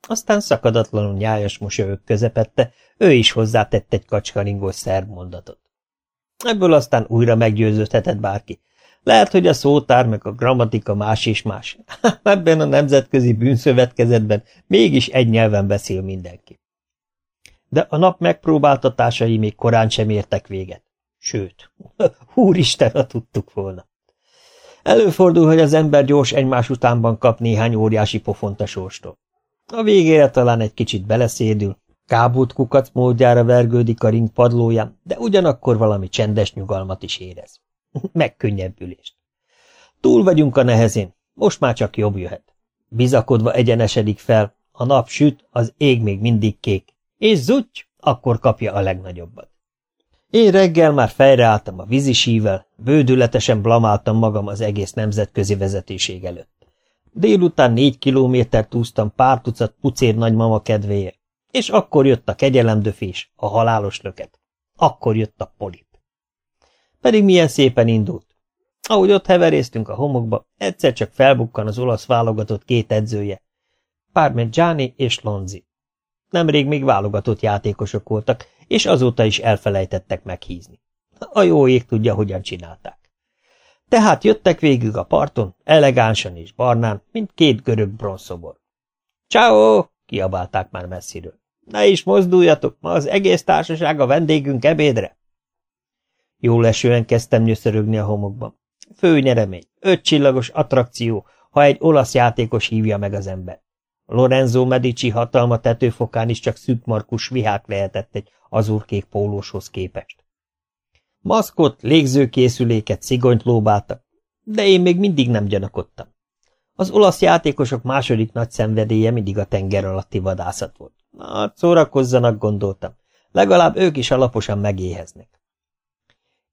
Aztán szakadatlanul nyájas mosolyok közepette, ő is hozzátett egy kacskaringos szerb mondatot. Ebből aztán újra meggyőződhetett bárki. Lehet, hogy a szótár meg a grammatika más és más. Ebben a nemzetközi bűnszövetkezetben mégis egy nyelven beszél mindenki. De a nap megpróbáltatásai még korán sem értek véget. Sőt, úristen, ha tudtuk volna. Előfordul, hogy az ember gyors egymás utánban kap néhány óriási pofont a sorstól. A végére talán egy kicsit beleszédül, kábult kukac módjára vergődik a ring padlóján, de ugyanakkor valami csendes nyugalmat is érez. Megkönnyebbülést. Túl vagyunk a nehezén, most már csak jobb jöhet. Bizakodva egyenesedik fel, a nap süt, az ég még mindig kék, és zutty, akkor kapja a legnagyobbat. Én reggel már fejreálltam a vízisível, bődületesen blamáltam magam az egész nemzetközi vezetőség előtt. Délután négy kilométert úsztam pár tucat pucér nagymama kedvéért, és akkor jött a kegyelemdöfés, a halálos löket. Akkor jött a polip. Pedig milyen szépen indult. Ahogy ott heveréztünk a homokba, egyszer csak felbukkan az olasz válogatott két edzője, Parmigiani és Lonzi. Nemrég még válogatott játékosok voltak, és azóta is elfelejtettek meghízni. A jó ég tudja, hogyan csinálták. Tehát jöttek végig a parton, elegánsan és barnán, mint két görög bronzszobor. Ciao! kiabálták már messziről. Ne is mozduljatok, ma az egész társaság a vendégünk ebédre. Jól esően kezdtem nyöszörögni a homokban. Fő nyeremény, ötcsillagos attrakció, ha egy olasz játékos hívja meg az ember. Lorenzo Medici hatalma tetőfokán is csak szűkmarkus vihák lehetett egy azurkék pólóshoz képest. Maszkot, légzőkészüléket, szigonyt lóbáltak, de én még mindig nem gyanakodtam. Az olasz játékosok második nagy szenvedélye mindig a tenger alatti vadászat volt. Na, szórakozzanak, gondoltam. Legalább ők is alaposan megéheznek.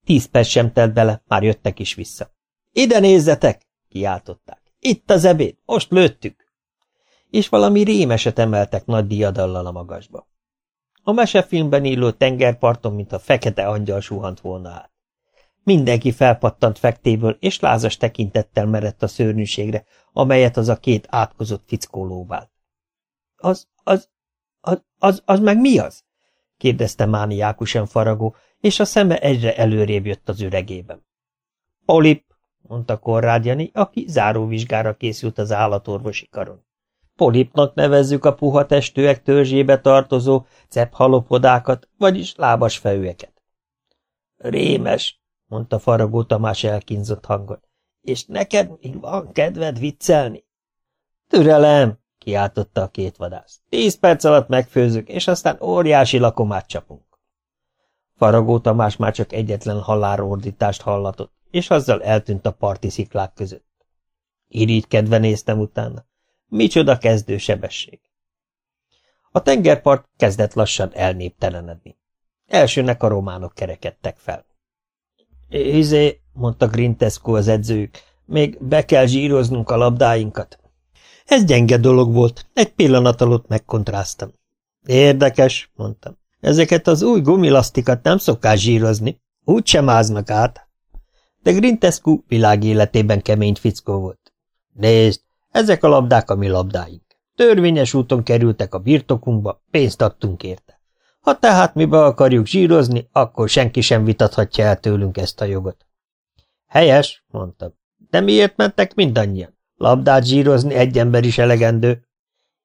Tíz perc sem telt bele, már jöttek is vissza. Ide nézzetek! kiáltották. Itt az ebéd, most lőttük! És valami rémeset emeltek nagy diadallal a magasba. A mesefilmben illő tengerparton, mint a fekete angyal suhant volna át. Mindenki felpattant fektéből, és lázas tekintettel merett a szörnyűségre, amelyet az a két átkozott fickó lóbált. Az, az, az, az, az meg mi az? kérdezte mániákusan faragó, és a szeme egyre előrébb jött az üregében. Polip, mondta Konrád Jani, aki záróvizsgára készült az állatorvosi karon. Polipnak nevezzük a puha testőek törzsébe tartozó cephalopodákat, vagyis lábas fejűeket. Rémes, mondta Faragó Tamás elkínzott hangon. És neked még van kedved viccelni? Türelem, kiáltotta a két vadász. Tíz perc alatt megfőzök, és aztán óriási lakomát csapunk. Faragó Tamás már csak egyetlen halálordítást hallatott, és azzal eltűnt a parti sziklák között. Irigykedve néztem utána. Micsoda sebesség. A tengerpart kezdett lassan elnéptelenedni. Elsőnek a románok kerekedtek fel. Izé, mondta Grintesco az edzőjük, még be kell zsíroznunk a labdáinkat. Ez gyenge dolog volt, egy pillanat alatt megkontráztam. Érdekes, mondtam. Ezeket az új gumilasztikat nem szokás zsírozni, úgy sem áznak át. De Grintescu világéletében kemény fickó volt. Nézd, ezek a labdák a mi labdáink. Törvényes úton kerültek a birtokunkba, pénzt adtunk érte. Ha tehát mi be akarjuk zsírozni, akkor senki sem vitathatja el tőlünk ezt a jogot. Helyes, mondtam. De miért mentek mindannyian? Labdát zsírozni egy ember is elegendő.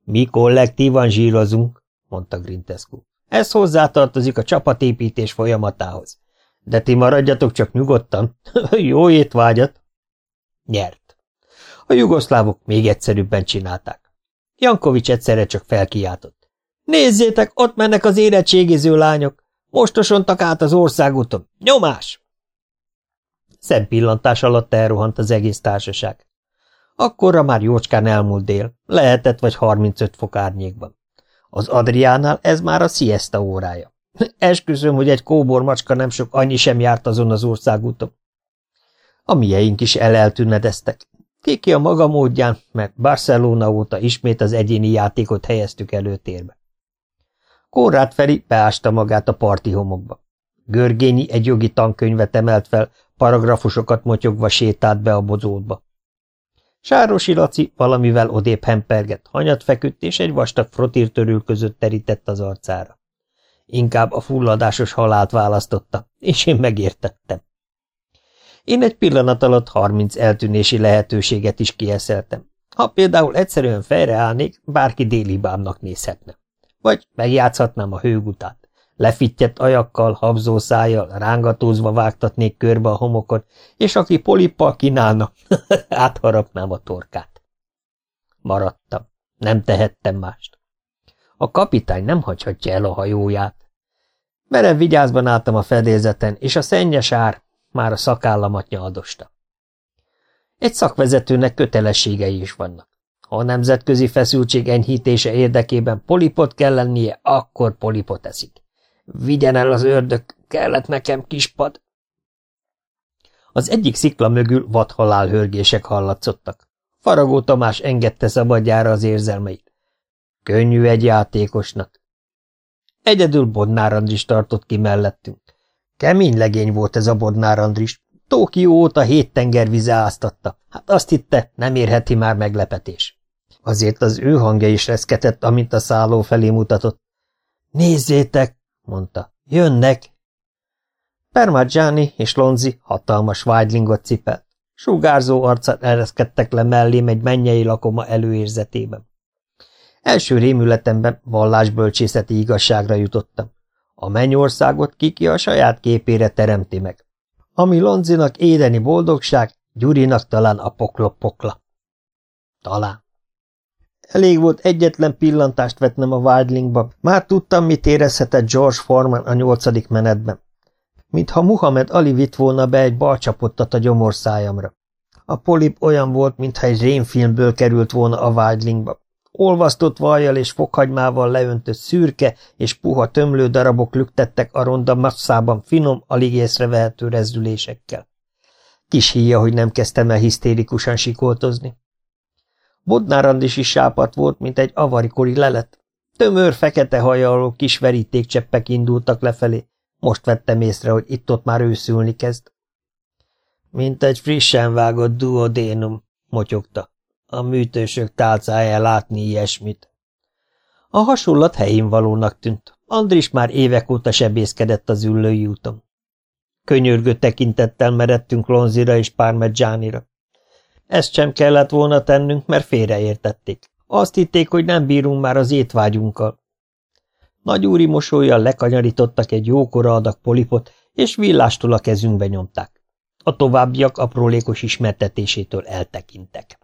Mi kollektívan zsírozunk, mondta Grintescu. Ez hozzátartozik a csapatépítés folyamatához. De ti maradjatok csak nyugodtan. Jó étvágyat! Nyert. A jugoszlávok még egyszerűbben csinálták. Jankovics egyszerre csak felkiáltott. Nézzétek, ott mennek az érettségiző lányok. Most osontak át az országúton. Nyomás! Szempillantás alatt elrohant az egész társaság. Akkorra már jócskán elmúlt dél, lehetett vagy 35 fok árnyékban. Az Adriánál ez már a siesta órája. Esküszöm, hogy egy kóbormacska nem sok annyi sem járt azon az országúton. A mieink is eleltűnedeztek. Kiki a maga módján, mert Barcelona óta ismét az egyéni játékot helyeztük előtérbe. Konrád Feri beásta magát a parti homokba. Görgényi egy jogi tankönyvet emelt fel, paragrafusokat motyogva sétált be a bozótba. Sárosi Laci valamivel odébb hempergett, hanyat feküdt, és egy vastag frotírtörül között terített az arcára. Inkább a fulladásos halált választotta, és én megértettem. Én egy pillanat alatt harminc eltűnési lehetőséget is kieszeltem. Ha például egyszerűen fejreállnék, bárki délibámnak nézhetne. Vagy megjátszhatnám a hőgutát. Lefittyett ajakkal, habzó szájjal, rángatózva vágtatnék körbe a homokot, és aki polippal kínálna, átharapnám a torkát. Maradtam. Nem tehettem mást. A kapitány nem hagyhatja el a hajóját. Merev vigyázban álltam a fedélzeten, és a szennyes ár már a szakállamat nyaldosta. Egy szakvezetőnek kötelességei is vannak. Ha a nemzetközi feszültség enyhítése érdekében polipot kell lennie, akkor polipot eszik. Vigyen el az ördög, kellett nekem kispad. Az egyik szikla mögül vadhalál hörgések hallatszottak. Faragó Tamás engedte szabadjára az érzelmeit. Könnyű egy játékosnak. Egyedül Bodnár Andris tartott ki mellettünk. Kemény legény volt ez a Bodnár Andris. Tókió óta hét tengervize áztatta. Hát azt hitte, nem érheti már meglepetés. Azért az ő hangja is reszketett, amint a szálló felé mutatott. Nézzétek, mondta. Jönnek! Permaggiani és Lonzi hatalmas vágylingot cipelt. Sugárzó arcát ereszkedtek le mellém egy mennyei lakoma előérzetében. Első rémületemben vallásbölcsészeti igazságra jutottam. A mennyországot kiki a saját képére teremti meg. Ami Lonzinak édeni boldogság, Gyurinak talán a poklop-pokla. Talán. Elég volt egyetlen pillantást vetnem a Wildlingba, már tudtam, mit érezhetett George Foreman a nyolcadik menetben. Mintha Muhammad Ali vitt volna be egy balcsapottat a gyomorszájamra. A polip olyan volt, mintha egy rémfilmből került volna a Wildlingba. Olvasztott vajjal és fokhagymával leöntött szürke és puha tömlő darabok lüktettek a ronda masszában finom, alig észrevehető rezdülésekkel. Kis híja, hogy nem kezdtem el hisztérikusan sikoltozni. Bodnárandis is sápat volt, mint egy avarikori lelet. Tömör, fekete haja alól kis verítékcseppek indultak lefelé. Most vettem észre, hogy itt-ott már őszülni kezd. Mint egy frissen vágott duodénum, motyogta. A műtősök tálcáján látni ilyesmit. A hasonlat helyén valónak tűnt. Andris már évek óta sebészkedett az üllői úton. Könyörgő tekintettel meredtünk Lonzira és Parmigianira. Ezt sem kellett volna tennünk, mert félreértették. Azt hitték, hogy nem bírunk már az étvágyunkkal. Nagy úri mosolyjal lekanyarítottak egy jókora adag polipot, és villástól a kezünkbe nyomták. A továbbiak aprólékos ismertetésétől eltekintek.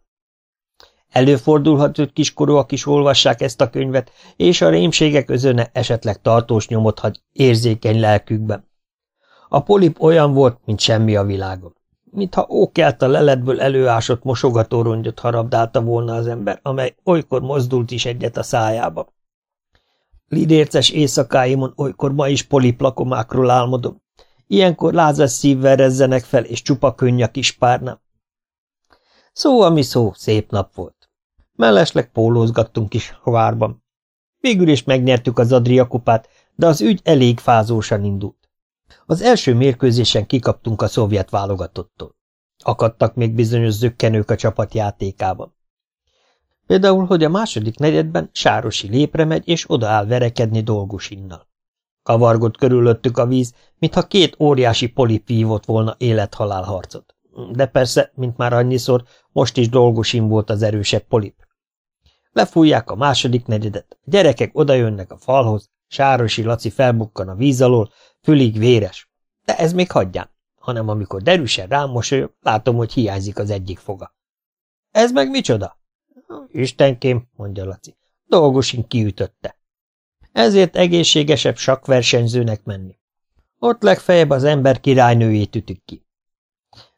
Előfordulhat, hogy kiskorúak is olvassák ezt a könyvet, és a rémségek özöne esetleg tartós nyomot hagy érzékeny lelkükben. A polip olyan volt, mint semmi a világon mintha ókelt a leletből előásott mosogatórongyot harabdálta volna az ember, amely olykor mozdult is egyet a szájába. Lidérces éjszakáimon olykor ma is poliplakomákról álmodom. Ilyenkor lázas szívvel rezzenek fel, és csupa könny a kis párna. Szó, ami szó, szép nap volt. Mellesleg pólózgattunk is várban. Végül is megnyertük az Adria kupát, de az ügy elég fázósan indult. Az első mérkőzésen kikaptunk a szovjet válogatottól. Akadtak még bizonyos zökkenők a csapat játékában. Például, hogy a második negyedben Sárosi lépre megy, és odaáll verekedni dolgosinnal. Kavargott körülöttük a víz, mintha két óriási polip vívott volna élethalál harcot. De persze, mint már annyiszor, most is dolgosin volt az erősebb polip. Lefújják a második negyedet, a gyerekek odajönnek a falhoz, Sárosi Laci felbukkan a víz alól, fülig véres. De ez még hagyján, hanem amikor derűsen rám mosolyog, látom, hogy hiányzik az egyik foga. Ez meg micsoda? Istenkém, mondja Laci, dolgosin kiütötte. Ezért egészségesebb sakversenyzőnek menni. Ott legfeljebb az ember királynőjét ütik ki.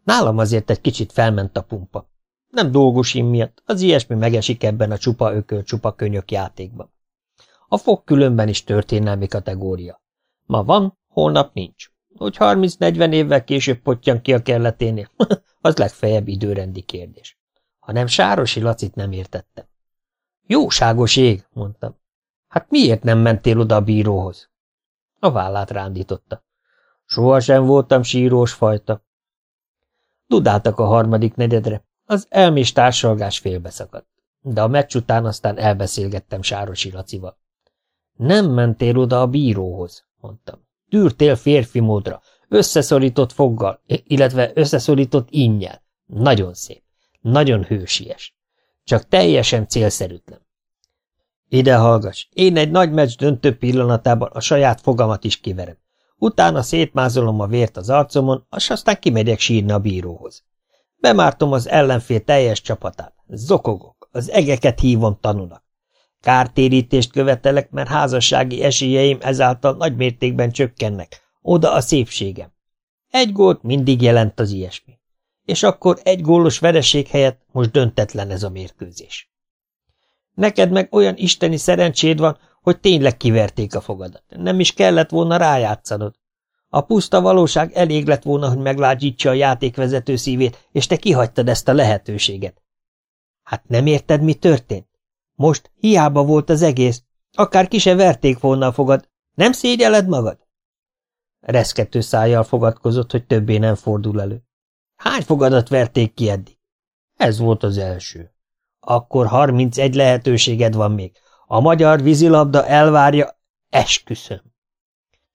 Nálam azért egy kicsit felment a pumpa. Nem dolgosim miatt, az ilyesmi megesik ebben a csupa ököl, csupa könyök játékban. A fog különben is történelmi kategória. Ma van, holnap nincs. Hogy 30-40 évvel később potyan ki a kelleténél, az legfeljebb időrendi kérdés. Ha nem Sárosi Lacit nem értettem. Jóságos ég, mondtam. Hát miért nem mentél oda a bíróhoz? A vállát rándította. Sohasem voltam sírós fajta. Dudáltak a harmadik negyedre. Az elmés társalgás félbeszakadt. De a meccs után aztán elbeszélgettem Sárosi Lacival. Nem mentél oda a bíróhoz, mondtam. Tűrtél férfi módra, összeszorított foggal, illetve összeszorított innyel. Nagyon szép, nagyon hősies. Csak teljesen célszerűtlen. Ide hallgass, én egy nagy meccs döntő pillanatában a saját fogamat is kiverem. Utána szétmázolom a vért az arcomon, és aztán kimegyek sírni a bíróhoz. Bemártom az ellenfél teljes csapatát. Zokogok, az egeket hívom tanulnak. Kártérítést követelek, mert házassági esélyeim ezáltal nagy mértékben csökkennek. Oda a szépségem. Egy gólt mindig jelent az ilyesmi. És akkor egy gólos vereség helyett most döntetlen ez a mérkőzés. Neked meg olyan isteni szerencséd van, hogy tényleg kiverték a fogadat. Nem is kellett volna rájátszanod. A puszta valóság elég lett volna, hogy meglágyítsa a játékvezető szívét, és te kihagytad ezt a lehetőséget. Hát nem érted, mi történt? Most hiába volt az egész. Akár ki se verték volna a fogad. Nem szégyeled magad? Reszkető szájjal fogadkozott, hogy többé nem fordul elő. Hány fogadat verték ki eddig? Ez volt az első. Akkor harmincegy lehetőséged van még. A magyar vízilabda elvárja, esküszöm.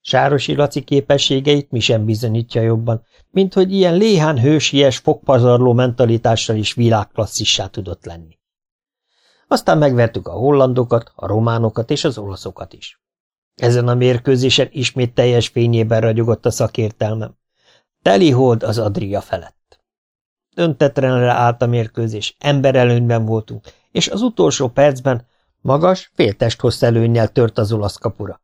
Sárosi Laci képességeit mi sem bizonyítja jobban, mint hogy ilyen léhán hősies, fogpazarló mentalitással is világklasszissá tudott lenni. Aztán megvertük a hollandokat, a románokat és az olaszokat is. Ezen a mérkőzésen ismét teljes fényében ragyogott a szakértelmem. Teli hold az Adria felett. Öntetlenre állt a mérkőzés, emberelőnyben voltunk, és az utolsó percben magas, féltesthossz előnnyel tört az olasz kapura.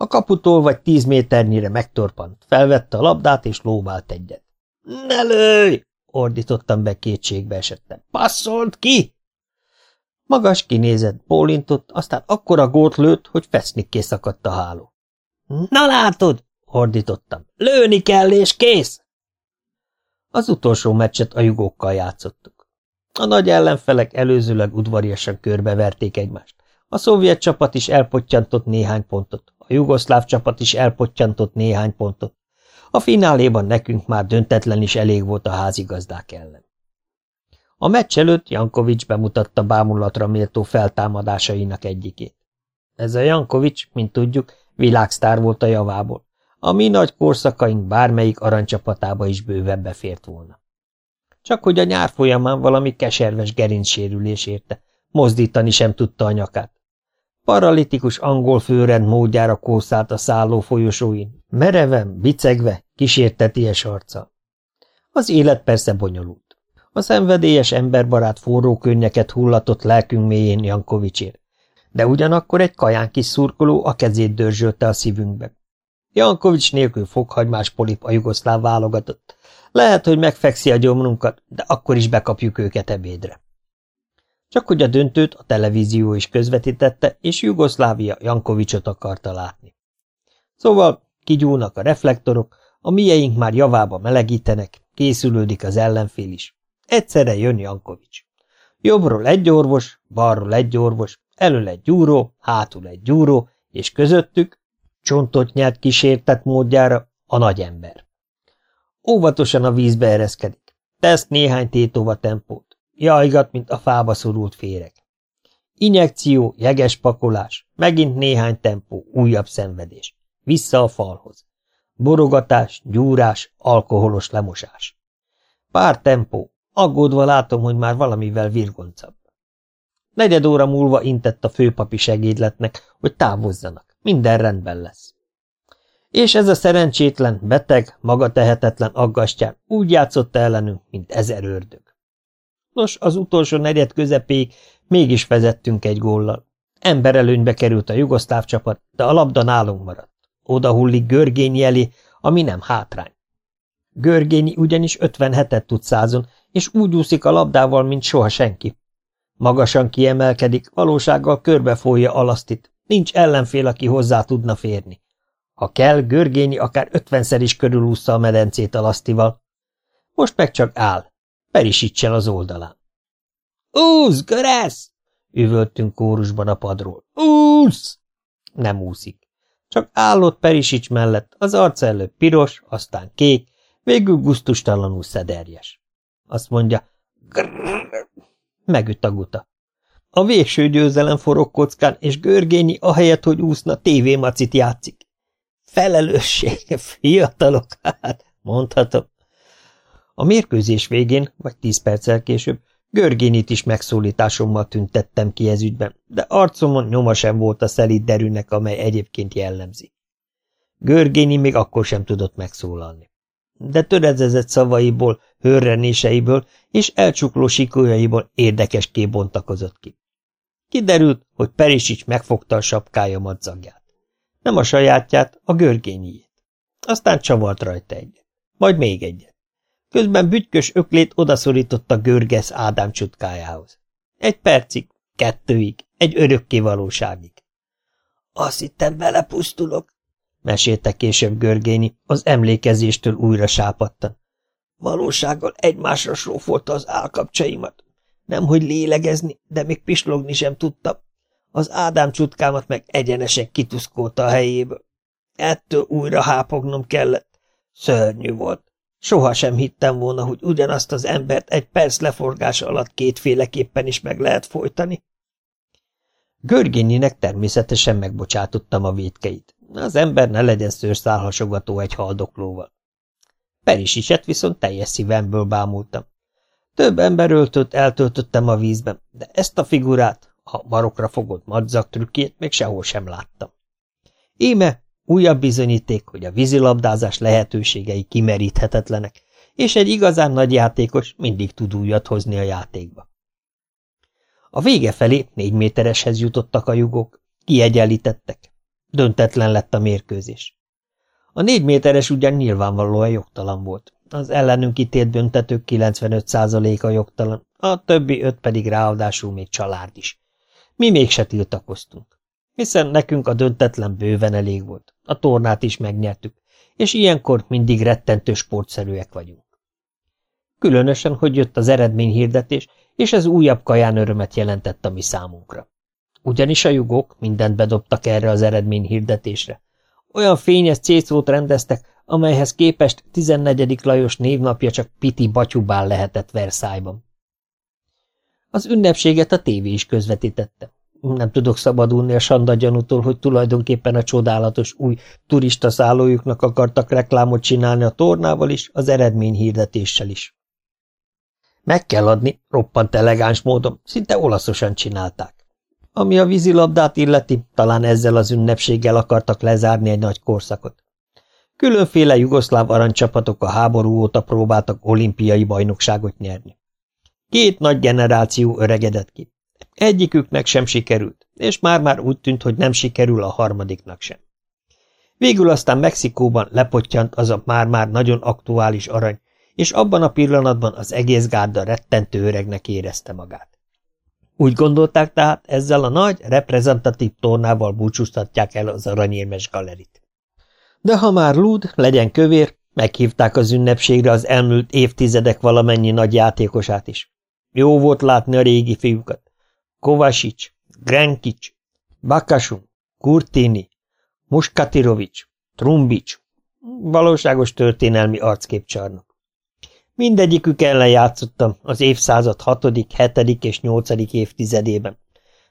A kaputól vagy tíz méternyire megtorpant, felvette a labdát és lóbált egyet. – Ne lőj! – ordítottam be kétségbe esettem. – Passzolt ki! Magas kinézett, bólintott, aztán akkora gót lőtt, hogy fesznikké szakadt a háló. – Na látod! – ordítottam. – Lőni kell, és kész! Az utolsó meccset a jugókkal játszottuk. A nagy ellenfelek előzőleg udvariasan körbeverték egymást. A szovjet csapat is elpottyantott néhány pontot, a jugoszláv csapat is elpottyantott néhány pontot. A fináléban nekünk már döntetlen is elég volt a házigazdák ellen. A meccs előtt Jankovics bemutatta bámulatra méltó feltámadásainak egyikét. Ez a Jankovics, mint tudjuk, világsztár volt a javából. A mi nagy korszakaink bármelyik aranycsapatába is bőven befért volna. Csak hogy a nyár folyamán valami keserves gerincsérülés érte, mozdítani sem tudta a nyakát. Paralitikus angol főrend módjára kószált a szálló folyosóin, mereven, bicegve, kísérteties arccal. Az élet persze bonyolult. A szenvedélyes emberbarát forró könnyeket hullatott lelkünk mélyén Jankovicsért, de ugyanakkor egy kaján kis szurkoló a kezét dörzsölte a szívünkbe. Jankovics nélkül foghagymás polip a jugoszláv válogatott. Lehet, hogy megfekszi a gyomrunkat, de akkor is bekapjuk őket ebédre. Csak hogy a döntőt a televízió is közvetítette, és Jugoszlávia Jankovicsot akarta látni. Szóval kigyúlnak a reflektorok, a mieink már javába melegítenek, készülődik az ellenfél is. Egyszerre jön Jankovics. Jobbról egy orvos, balról egy orvos, elől egy gyúró, hátul egy gyúró, és közöttük, csontot nyert kísértett módjára, a nagy ember. Óvatosan a vízbe ereszkedik. Tesz néhány tétova tempót. Jajgat, mint a fába szorult féreg. Injekció, jeges pakolás, megint néhány tempó, újabb szenvedés. Vissza a falhoz. Borogatás, gyúrás, alkoholos lemosás. Pár tempó, Aggódva látom, hogy már valamivel virgoncabb. Negyed óra múlva intett a főpapi segédletnek, hogy távozzanak. Minden rendben lesz. És ez a szerencsétlen, beteg, maga tehetetlen aggastyán úgy játszott ellenünk, mint ezer ördög. Nos, az utolsó negyed közepéig mégis vezettünk egy góllal. Emberelőnybe került a jugoszláv csapat, de a labda nálunk maradt. Oda hullik görgény jelé, ami nem hátrány. Görgényi ugyanis 57-et tud százon, és úgy úszik a labdával, mint soha senki. Magasan kiemelkedik, valósággal körbefolja alasztit, nincs ellenfél, aki hozzá tudna férni. Ha kell, Görgényi akár ötvenszer is körülúszta a medencét alasztival. Most meg csak áll, perisítsen az oldalán. – Úsz, göresz! – üvöltünk kórusban a padról. – Úsz! Nem úszik. Csak állott Perisics mellett, az arca előtt piros, aztán kék, végül guztustalanul szederjes. Azt mondja, grrr, megüt a guta. A végső győzelem forog kockán, és Görgényi ahelyett, hogy úszna, tévémacit játszik. Felelősség, fiatalok, hát, mondhatom. A mérkőzés végén, vagy tíz perccel később, Görgénit is megszólításommal tüntettem ki ez ügyben, de arcomon nyoma sem volt a szelíd derűnek, amely egyébként jellemzi. Görgényi még akkor sem tudott megszólalni. De törezezett szavaiból, hörrenéseiből és elcsukló sikójaiból érdekes kép bontakozott ki. Kiderült, hogy Perisics megfogta a sapkája madzagját. Nem a sajátját, a görgényiét. Aztán csavart rajta egyet. Majd még egyet. Közben bütykös öklét odaszorította Görgesz Ádám csutkájához. Egy percig, kettőig, egy örökké valóságig. Azt hittem belepusztulok, mesélte később Görgényi, az emlékezéstől újra sápadtan. Valósággal egymásra srófolta az állkapcsaimat. Nemhogy lélegezni, de még pislogni sem tudtam. Az Ádám csutkámat meg egyenesen kituszkolta a helyéből. Ettől újra hápognom kellett. Szörnyű volt. Soha sem hittem volna, hogy ugyanazt az embert egy perc leforgása alatt kétféleképpen is meg lehet folytani. Görgényinek természetesen megbocsátottam a védkeit. Az ember ne legyen szőrszálhasogató egy haldoklóval. Perisiset viszont teljes szívemből bámultam. Több ember öltött, eltöltöttem a vízben, de ezt a figurát, a marokra fogott madzak trükkét még sehol sem láttam. Íme újabb bizonyíték, hogy a vízilabdázás lehetőségei kimeríthetetlenek, és egy igazán nagy játékos mindig tud újat hozni a játékba. A vége felé négy métereshez jutottak a jugok, kiegyenlítettek. Döntetlen lett a mérkőzés. A négy méteres ugyan nyilvánvalóan jogtalan volt. Az ellenünk ítélt büntetők 95%-a jogtalan, a többi öt pedig ráadásul még család is. Mi mégse tiltakoztunk, hiszen nekünk a döntetlen bőven elég volt. A tornát is megnyertük, és ilyenkor mindig rettentő sportszerűek vagyunk. Különösen, hogy jött az eredményhirdetés, és ez újabb kaján örömet jelentett a mi számunkra. Ugyanis a jugók mindent bedobtak erre az eredményhirdetésre. Olyan fényes cécót rendeztek, amelyhez képest 14. Lajos névnapja csak Piti Batyubál lehetett Versailles-ban. Az ünnepséget a tévé is közvetítette. Nem tudok szabadulni a Sanda gyanútól, hogy tulajdonképpen a csodálatos új turista szállójuknak akartak reklámot csinálni a tornával is, az eredményhirdetéssel is. Meg kell adni, roppant elegáns módon, szinte olaszosan csinálták. Ami a vízilabdát illeti, talán ezzel az ünnepséggel akartak lezárni egy nagy korszakot. Különféle jugoszláv aranycsapatok a háború óta próbáltak olimpiai bajnokságot nyerni. Két nagy generáció öregedett ki. Egyiküknek sem sikerült, és már-már úgy tűnt, hogy nem sikerül a harmadiknak sem. Végül aztán Mexikóban lepottyant az a már-már nagyon aktuális arany, és abban a pillanatban az egész gárda rettentő öregnek érezte magát. Úgy gondolták tehát, ezzel a nagy, reprezentatív tornával búcsúztatják el az aranyérmes galerit. De ha már lúd, legyen kövér, meghívták az ünnepségre az elmúlt évtizedek valamennyi nagy játékosát is. Jó volt látni a régi fiúkat. Kovásics, Grenkics, Bakasun, Kurtini, Muskatirovics, Trumbics, valóságos történelmi arcképcsarnok. Mindegyikük ellen játszottam az évszázad hatodik, hetedik és nyolcadik évtizedében.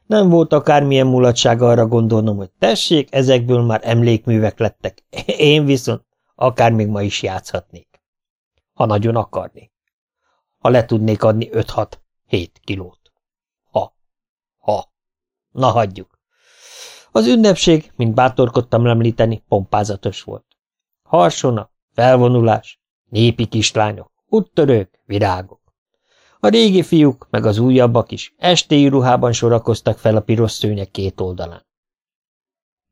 Nem volt akármilyen mulatság arra gondolnom, hogy tessék, ezekből már emlékművek lettek. Én viszont akár még ma is játszhatnék. Ha nagyon akarnék. Ha le tudnék adni 5-6-7 kilót. Na hagyjuk. Az ünnepség, mint bátorkodtam említeni, pompázatos volt. Harsona, felvonulás, népi kislányok, úttörők, virágok. A régi fiúk, meg az újabbak is estéi ruhában sorakoztak fel a piros szőnyek két oldalán.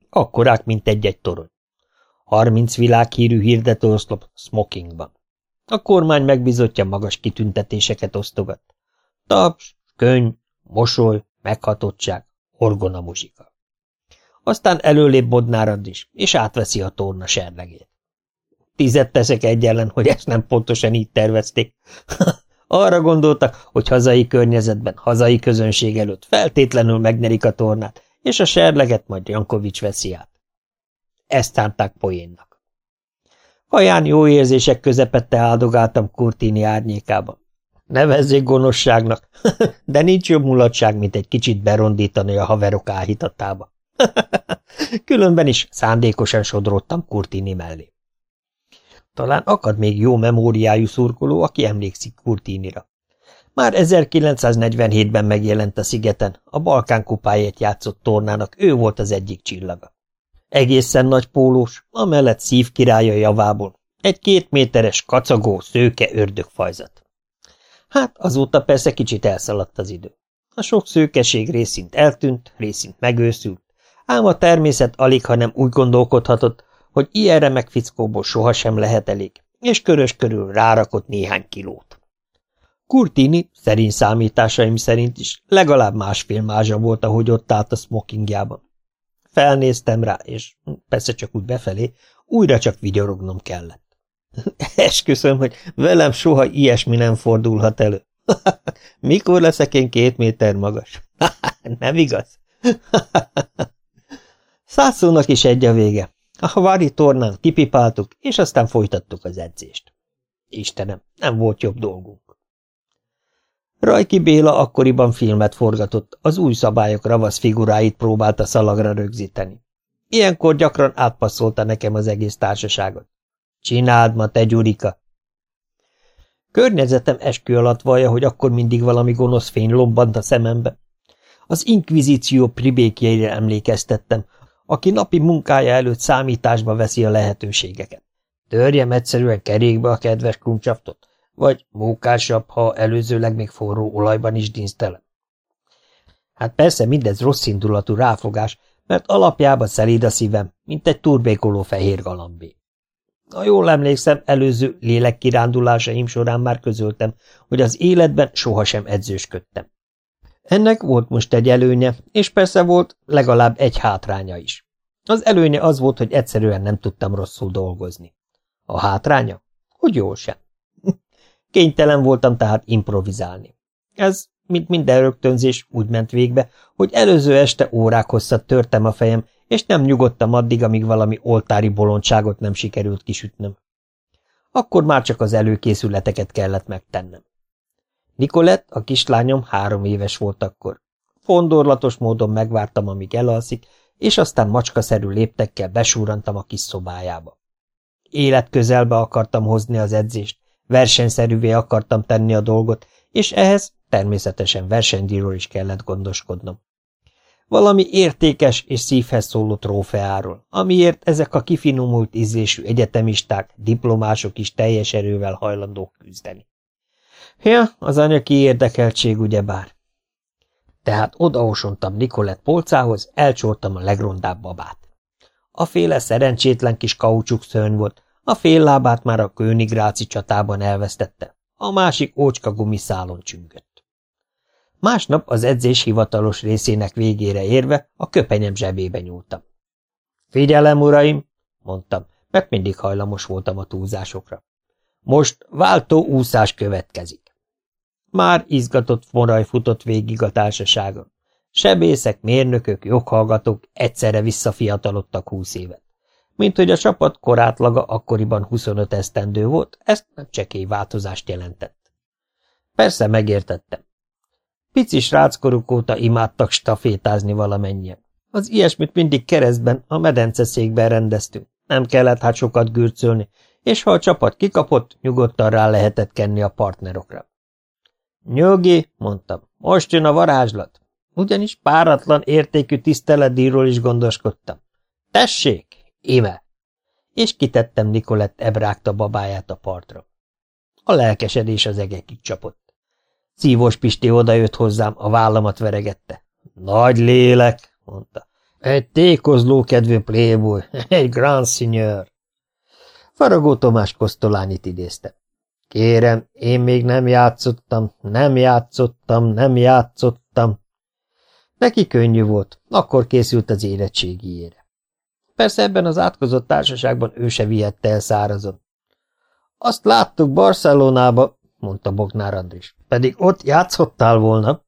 Akkorák, mint egy-egy torony. Harminc világhírű hirdetőoszlop smokingban. A kormány megbizotja magas kitüntetéseket osztogat. Taps, könyv, mosoly, meghatottság, orgona muzsika. Aztán előlébb Bodnárad is, és átveszi a torna serlegét. Tizet teszek egy ellen, hogy ezt nem pontosan így tervezték. Arra gondoltak, hogy hazai környezetben, hazai közönség előtt feltétlenül megnyerik a tornát, és a serleget majd Jankovics veszi át. Ezt szánták poénnak. Haján jó érzések közepette áldogáltam Kurtini árnyékában. Nevezzék gonoszságnak, de nincs jobb mulatság, mint egy kicsit berondítani a haverok áhítatába. Különben is szándékosan sodródtam Kurtini mellé. Talán akad még jó memóriájú szurkoló, aki emlékszik Kurtinira. Már 1947-ben megjelent a szigeten, a Balkán kupáját játszott tornának, ő volt az egyik csillaga. Egészen nagy pólós, amellett szív királya javából, egy két méteres, kacagó, szőke ördögfajzat. Hát azóta persze kicsit elszaladt az idő. A sok szőkeség részint eltűnt, részint megőszült, ám a természet alig, hanem úgy gondolkodhatott, hogy ilyen remek fickóból sohasem lehet elég, és körös körül rárakott néhány kilót. Kurtini, szerint számításaim szerint is, legalább másfél mázsa volt, ahogy ott állt a smokingjában. Felnéztem rá, és persze csak úgy befelé, újra csak vigyorognom kellett. Esküszöm, hogy velem soha ilyesmi nem fordulhat elő. Mikor leszek én két méter magas? nem igaz? Százszónak is egy a vége. A vári tornán kipipáltuk, és aztán folytattuk az edzést. Istenem, nem volt jobb dolgunk. Rajki Béla akkoriban filmet forgatott, az új szabályok ravasz figuráit próbálta szalagra rögzíteni. Ilyenkor gyakran átpasszolta nekem az egész társaságot. Csináld ma, te Gyurika! Környezetem eskü alatt vallja, hogy akkor mindig valami gonosz fény lobbant a szemembe. Az inkvizíció pribékjeire emlékeztettem, aki napi munkája előtt számításba veszi a lehetőségeket. Törjem egyszerűen kerékbe a kedves krumcsaftot, vagy mókásabb, ha előzőleg még forró olajban is dinsztelem. Hát persze mindez rossz indulatú ráfogás, mert alapjában szelíd a szívem, mint egy turbékoló fehér galambé. Ha jól emlékszem, előző lélekkirándulásaim során már közöltem, hogy az életben sohasem edzősködtem. Ennek volt most egy előnye, és persze volt legalább egy hátránya is. Az előnye az volt, hogy egyszerűen nem tudtam rosszul dolgozni. A hátránya? Hogy jól sem. Kénytelen voltam tehát improvizálni. Ez, mint minden rögtönzés, úgy ment végbe, hogy előző este órák hosszat törtem a fejem, és nem nyugodtam addig, amíg valami oltári bolondságot nem sikerült kisütnöm. Akkor már csak az előkészületeket kellett megtennem. Nikolett, a kislányom három éves volt akkor. Fondorlatos módon megvártam, amíg elalszik, és aztán macskaszerű léptekkel besúrantam a kis szobájába. Életközelbe akartam hozni az edzést, versenyszerűvé akartam tenni a dolgot, és ehhez természetesen versenydíjról is kellett gondoskodnom. Valami értékes és szívhez szóló trófeáról, amiért ezek a kifinomult ízlésű egyetemisták, diplomások is teljes erővel hajlandók küzdeni. Ja, az anyaki érdekeltség ugyebár. Tehát odaosontam Nikolett polcához, elcsortam a legrondább babát. A féle szerencsétlen kis kaucsuk szörny volt, a fél lábát már a Königráci csatában elvesztette, a másik ócska gumiszálon csüngött. Másnap az edzés hivatalos részének végére érve a köpenyem zsebébe nyúltam. Figyelem, uraim, mondtam, mert mindig hajlamos voltam a túlzásokra. Most váltó úszás következik. Már izgatott moraj futott végig a társaságon. Sebészek, mérnökök, joghallgatók egyszerre visszafiatalodtak húsz évet. Mint hogy a csapat korátlaga akkoriban 25 esztendő volt, ezt nem csekély változást jelentett. Persze megértettem. Pici sráckoruk óta imádtak stafétázni valamennyien. Az ilyesmit mindig keresztben, a medenceszékben rendeztünk. Nem kellett hát sokat gürcölni, és ha a csapat kikapott, nyugodtan rá lehetett kenni a partnerokra. Nyugi, mondtam, most jön a varázslat. Ugyanis páratlan értékű tiszteletdíjról is gondoskodtam. Tessék, Ime! És kitettem Nikolett ebrágta babáját a partra. A lelkesedés az egekig csapott. Szívós Pisti odajött hozzám, a vállamat veregette. Nagy lélek, mondta. Egy tékozló kedvű playboy, egy grand seigneur. Faragó Tomás Kosztolányit idézte. Kérem, én még nem játszottam, nem játszottam, nem játszottam. Neki könnyű volt, akkor készült az érettségiére. Persze ebben az átkozott társaságban ő se vihette el szárazon. Azt láttuk Barcelonába, mondta Bognár Andris, pedig ott játszottál volna.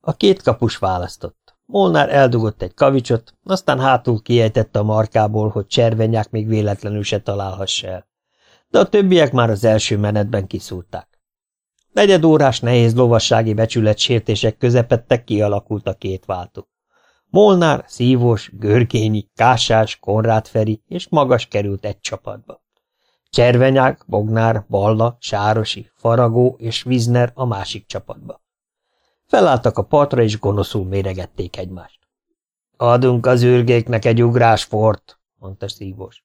A két kapus választott. Molnár eldugott egy kavicsot, aztán hátul kiejtette a markából, hogy cservenyák még véletlenül se találhassa el. De a többiek már az első menetben kiszúrták. Negyed órás nehéz lovassági becsületsértések közepette kialakult a két váltó. Molnár, Szívós, Görkényi, Kásás, Konrád Feri és Magas került egy csapatba. Cservenyák, Bognár, Balla, Sárosi, Faragó és Vizner a másik csapatba. Felálltak a partra, és gonoszul méregették egymást. Adunk az űrgéknek egy ugrásfort, mondta Szívós.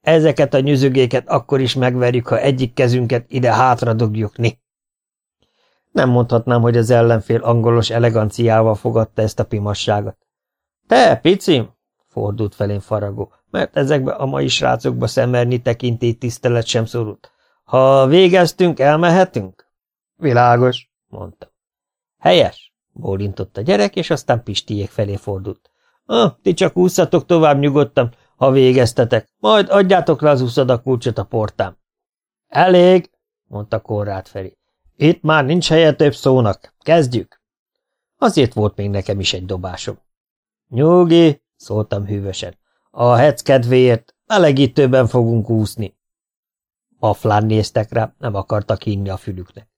Ezeket a nyüzögéket akkor is megverjük, ha egyik kezünket ide hátra dugjuk, ni. Nem mondhatnám, hogy az ellenfél angolos eleganciával fogadta ezt a pimasságot. Te, picim, fordult felén Faragó, mert ezekbe a mai srácokba szemerni tekintély tisztelet sem szorult. Ha végeztünk, elmehetünk? Világos, mondta. Helyes, bólintott a gyerek, és aztán Pistiék felé fordult. Ah, ti csak ússzatok tovább nyugodtan, ha végeztetek, majd adjátok le az úszadakulcsot a portám. Elég, mondta Korrát Feri. Itt már nincs helye több szónak. Kezdjük. Azért volt még nekem is egy dobásom. Nyugi, szóltam hűvösen. A hec kedvéért melegítőben fogunk úszni. Aflán néztek rá, nem akartak hinni a fülüknek.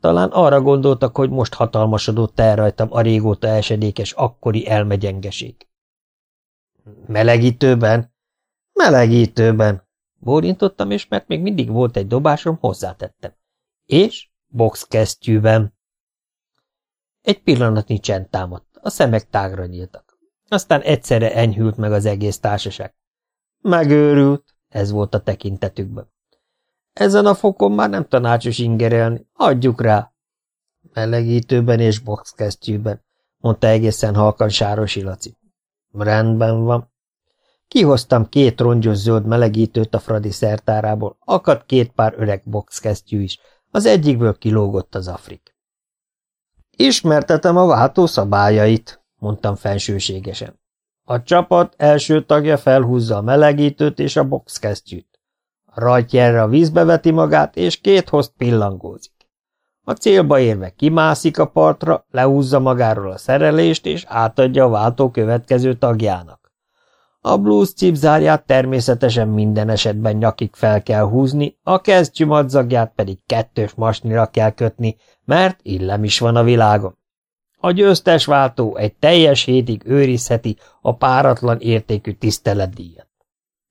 Talán arra gondoltak, hogy most hatalmasodott el rajtam a régóta esedékes akkori elmegyengeség. Melegítőben? Melegítőben. Bórintottam, és mert még mindig volt egy dobásom, hozzátettem. És boxkesztyűben. Egy pillanatnyi csend támadt, a szemek tágra nyíltak. Aztán egyszerre enyhült meg az egész társaság. Megőrült, ez volt a tekintetükben. Ezen a fokon már nem tanácsos ingerelni, adjuk rá. Melegítőben és boxkesztyűben, mondta egészen halkan Sáros Ilaci. Rendben van. Kihoztam két rongyos zöld melegítőt a Fradi szertárából, akadt két pár öreg boxkesztyű is, az egyikből kilógott az Afrik. Ismertetem a váltó szabályait, mondtam fensőségesen. A csapat első tagja felhúzza a melegítőt és a boxkesztyűt. Rajtjerre a vízbe veti magát, és két hozt pillangózik. A célba érve kimászik a partra, lehúzza magáról a szerelést, és átadja a váltó következő tagjának. A blues cipzárját természetesen minden esetben nyakig fel kell húzni, a kesztyű madzagját pedig kettős masnira kell kötni, mert illem is van a világon. A győztes váltó egy teljes hétig őrizheti a páratlan értékű tiszteletdíjat.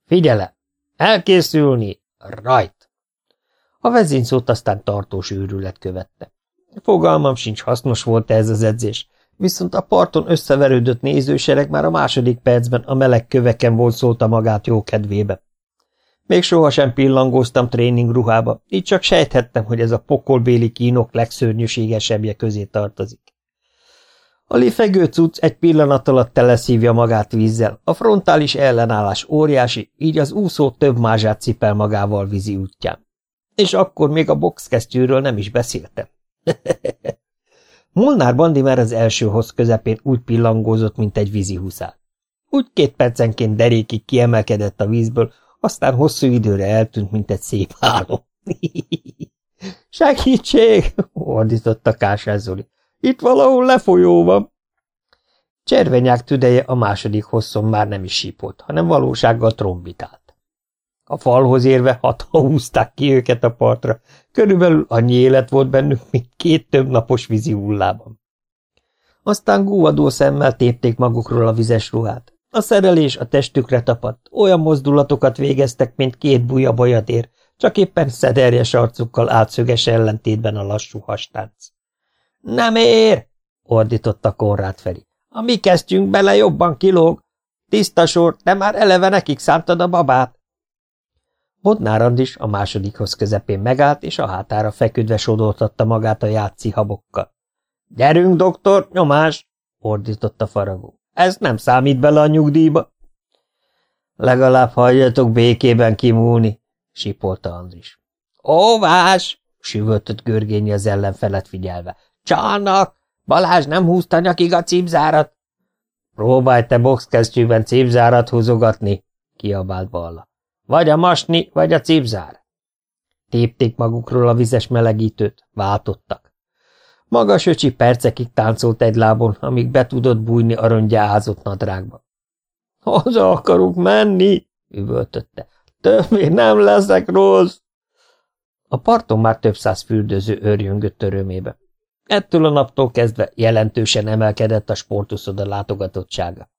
Figyelem! Elkészülni! Rajt! A vezényszót aztán tartós őrület követte. Fogalmam sincs, hasznos volt ez az edzés, viszont a parton összeverődött nézősereg már a második percben a meleg köveken volt szólta magát jó kedvébe. Még sohasem pillangóztam tréningruhába, így csak sejthettem, hogy ez a pokolbéli kínok legszörnyűségesebbje közé tartozik. A lifegő cucc egy pillanat alatt teleszívja magát vízzel, a frontális ellenállás óriási, így az úszó több mázsát cipel magával vízi útján. És akkor még a boxkesztyűről nem is beszéltem. Molnár Bandi már az első hoz közepén úgy pillangózott, mint egy vízi huszár. Úgy két percenként derékig kiemelkedett a vízből, aztán hosszú időre eltűnt, mint egy szép álom. Segítség! ordította Kásás Zoli. Itt valahol lefolyó van. Cservenyák tüdeje a második hosszon már nem is sípolt, hanem valósággal trombitált. A falhoz érve hatan húzták ki őket a partra, körülbelül annyi élet volt bennük, mint két több napos vízi hullában. Aztán gúvadó szemmel tépték magukról a vizes ruhát. A szerelés a testükre tapadt, olyan mozdulatokat végeztek, mint két buja bajadér, csak éppen szederjes arcukkal átszöges ellentétben a lassú hastánc. – Nem ér! – ordította Konrád Feri. – A mi kezdjünk bele jobban kilóg. Tiszta sor, de már eleve nekik szántad a babát. Bodnár Andis a másodikhoz közepén megállt, és a hátára feküdve sodortatta magát a játszi habokkal. – Gyerünk, doktor, nyomás! – ordította Faragó. – Ez nem számít bele a nyugdíjba. – Legalább hagyjatok békében kimúlni – sipolta Andris. – Óvás! süvöltött görgényi az ellenfelet figyelve. Csalnak! Balázs nem húzta nyakig a címzárat! Próbálj te boxkesztyűben címzárat húzogatni, kiabált Balla. Vagy a masni, vagy a címzár. Tépték magukról a vizes melegítőt, váltottak. Magas öcsi percekig táncolt egy lábon, amíg be tudott bújni a rongyáházott nadrágba. – Haza akarunk menni! – üvöltötte. – Többé nem leszek rossz! A parton már több száz fürdőző őrjöngött örömébe. Ettől a naptól kezdve jelentősen emelkedett a sportuszoda látogatottsága.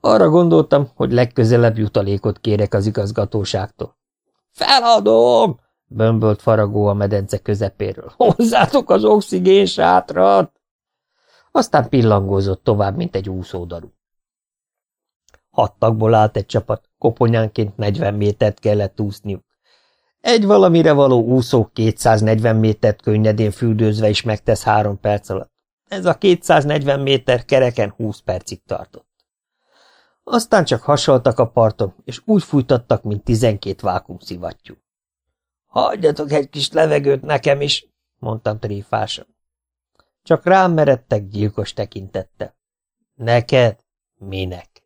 Arra gondoltam, hogy legközelebb jutalékot kérek az igazgatóságtól. – Feladom! – bömbölt faragó a medence közepéről. – Hozzátok az oxigén sátrat! Aztán pillangózott tovább, mint egy úszódarú. Hat tagból állt egy csapat, koponyánként 40 métert kellett úszniuk. Egy valamire való úszó 240 métert könnyedén füldőzve is megtesz három perc alatt. Ez a 240 méter kereken 20 percig tartott. Aztán csak hasaltak a parton, és úgy fújtattak, mint 12 vákumszivattyú. Hagyjatok egy kis levegőt nekem is, mondtam tréfásan. Csak rám meredtek gyilkos tekintette. Neked? Minek?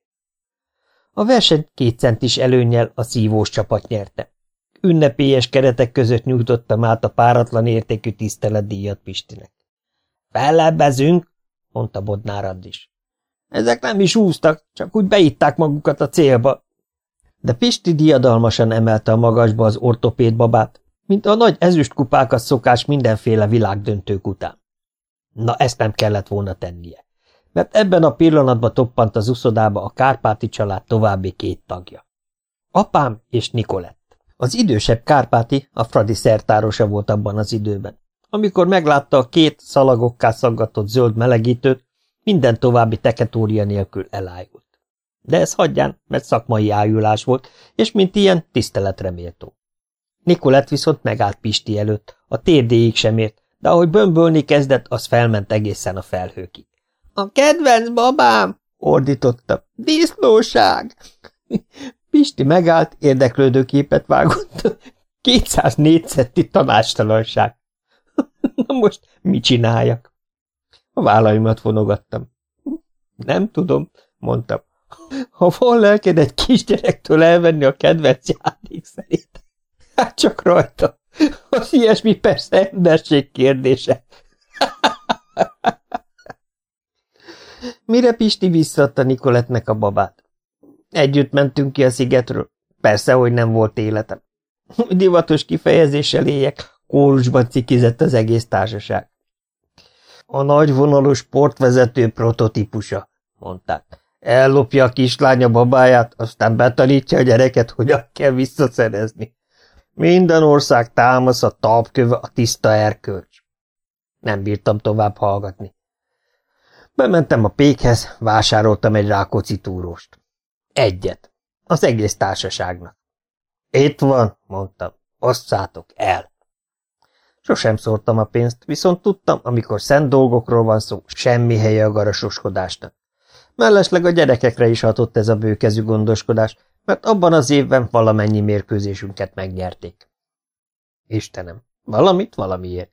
A verseny két centis előnyel a szívós csapat nyerte. Ünnepélyes keretek között nyújtottam át a páratlan értékű tiszteletdíjat Pistinek. Fellebbezünk, mondta Bodnárad is. Ezek nem is úsztak, csak úgy beitták magukat a célba. De Pisti diadalmasan emelte a magasba az ortopéd babát, mint a nagy ezüstkupákat szokás mindenféle világdöntők után. Na, ezt nem kellett volna tennie, mert ebben a pillanatban toppant az uszodába a Kárpáti család további két tagja. Apám és Nikolett. Az idősebb Kárpáti a Fradi szertárosa volt abban az időben. Amikor meglátta a két szalagokká szaggatott zöld melegítőt, minden további teketória nélkül elájult. De ez hagyján, mert szakmai ájulás volt, és mint ilyen tiszteletre méltó. Nikolett viszont megállt Pisti előtt, a térdéig sem ért, de ahogy bömbölni kezdett, az felment egészen a felhőkig. – A kedvenc babám! – ordította. – Disznóság! Pisti megállt, érdeklődő képet vágott. 204 szetti tanástalanság. Na most mit csináljak? A vállaimat vonogattam. Nem tudom, mondtam. Ha van lelked egy kisgyerektől elvenni a kedvenc játékszerét, hát csak rajta. Az ilyesmi persze emberség kérdése. Mire Pisti visszadta Nikoletnek a babát? Együtt mentünk ki a szigetről. Persze, hogy nem volt életem. Divatos kifejezéssel éjek, kórusban cikizett az egész társaság. A nagyvonalú sportvezető prototípusa, mondták. Ellopja a kislánya babáját, aztán betanítja a gyereket, hogyan kell visszaszerezni. Minden ország támasz a talpköve a tiszta erkölcs. Nem bírtam tovább hallgatni. Bementem a pékhez, vásároltam egy rákóczi túróst. Egyet. Az egész társaságnak. Itt van, mondtam. Osszátok el. Sosem szórtam a pénzt, viszont tudtam, amikor szent dolgokról van szó, semmi helye a garasoskodásnak. Mellesleg a gyerekekre is hatott ez a bőkezű gondoskodás, mert abban az évben valamennyi mérkőzésünket megnyerték. Istenem, valamit valamiért.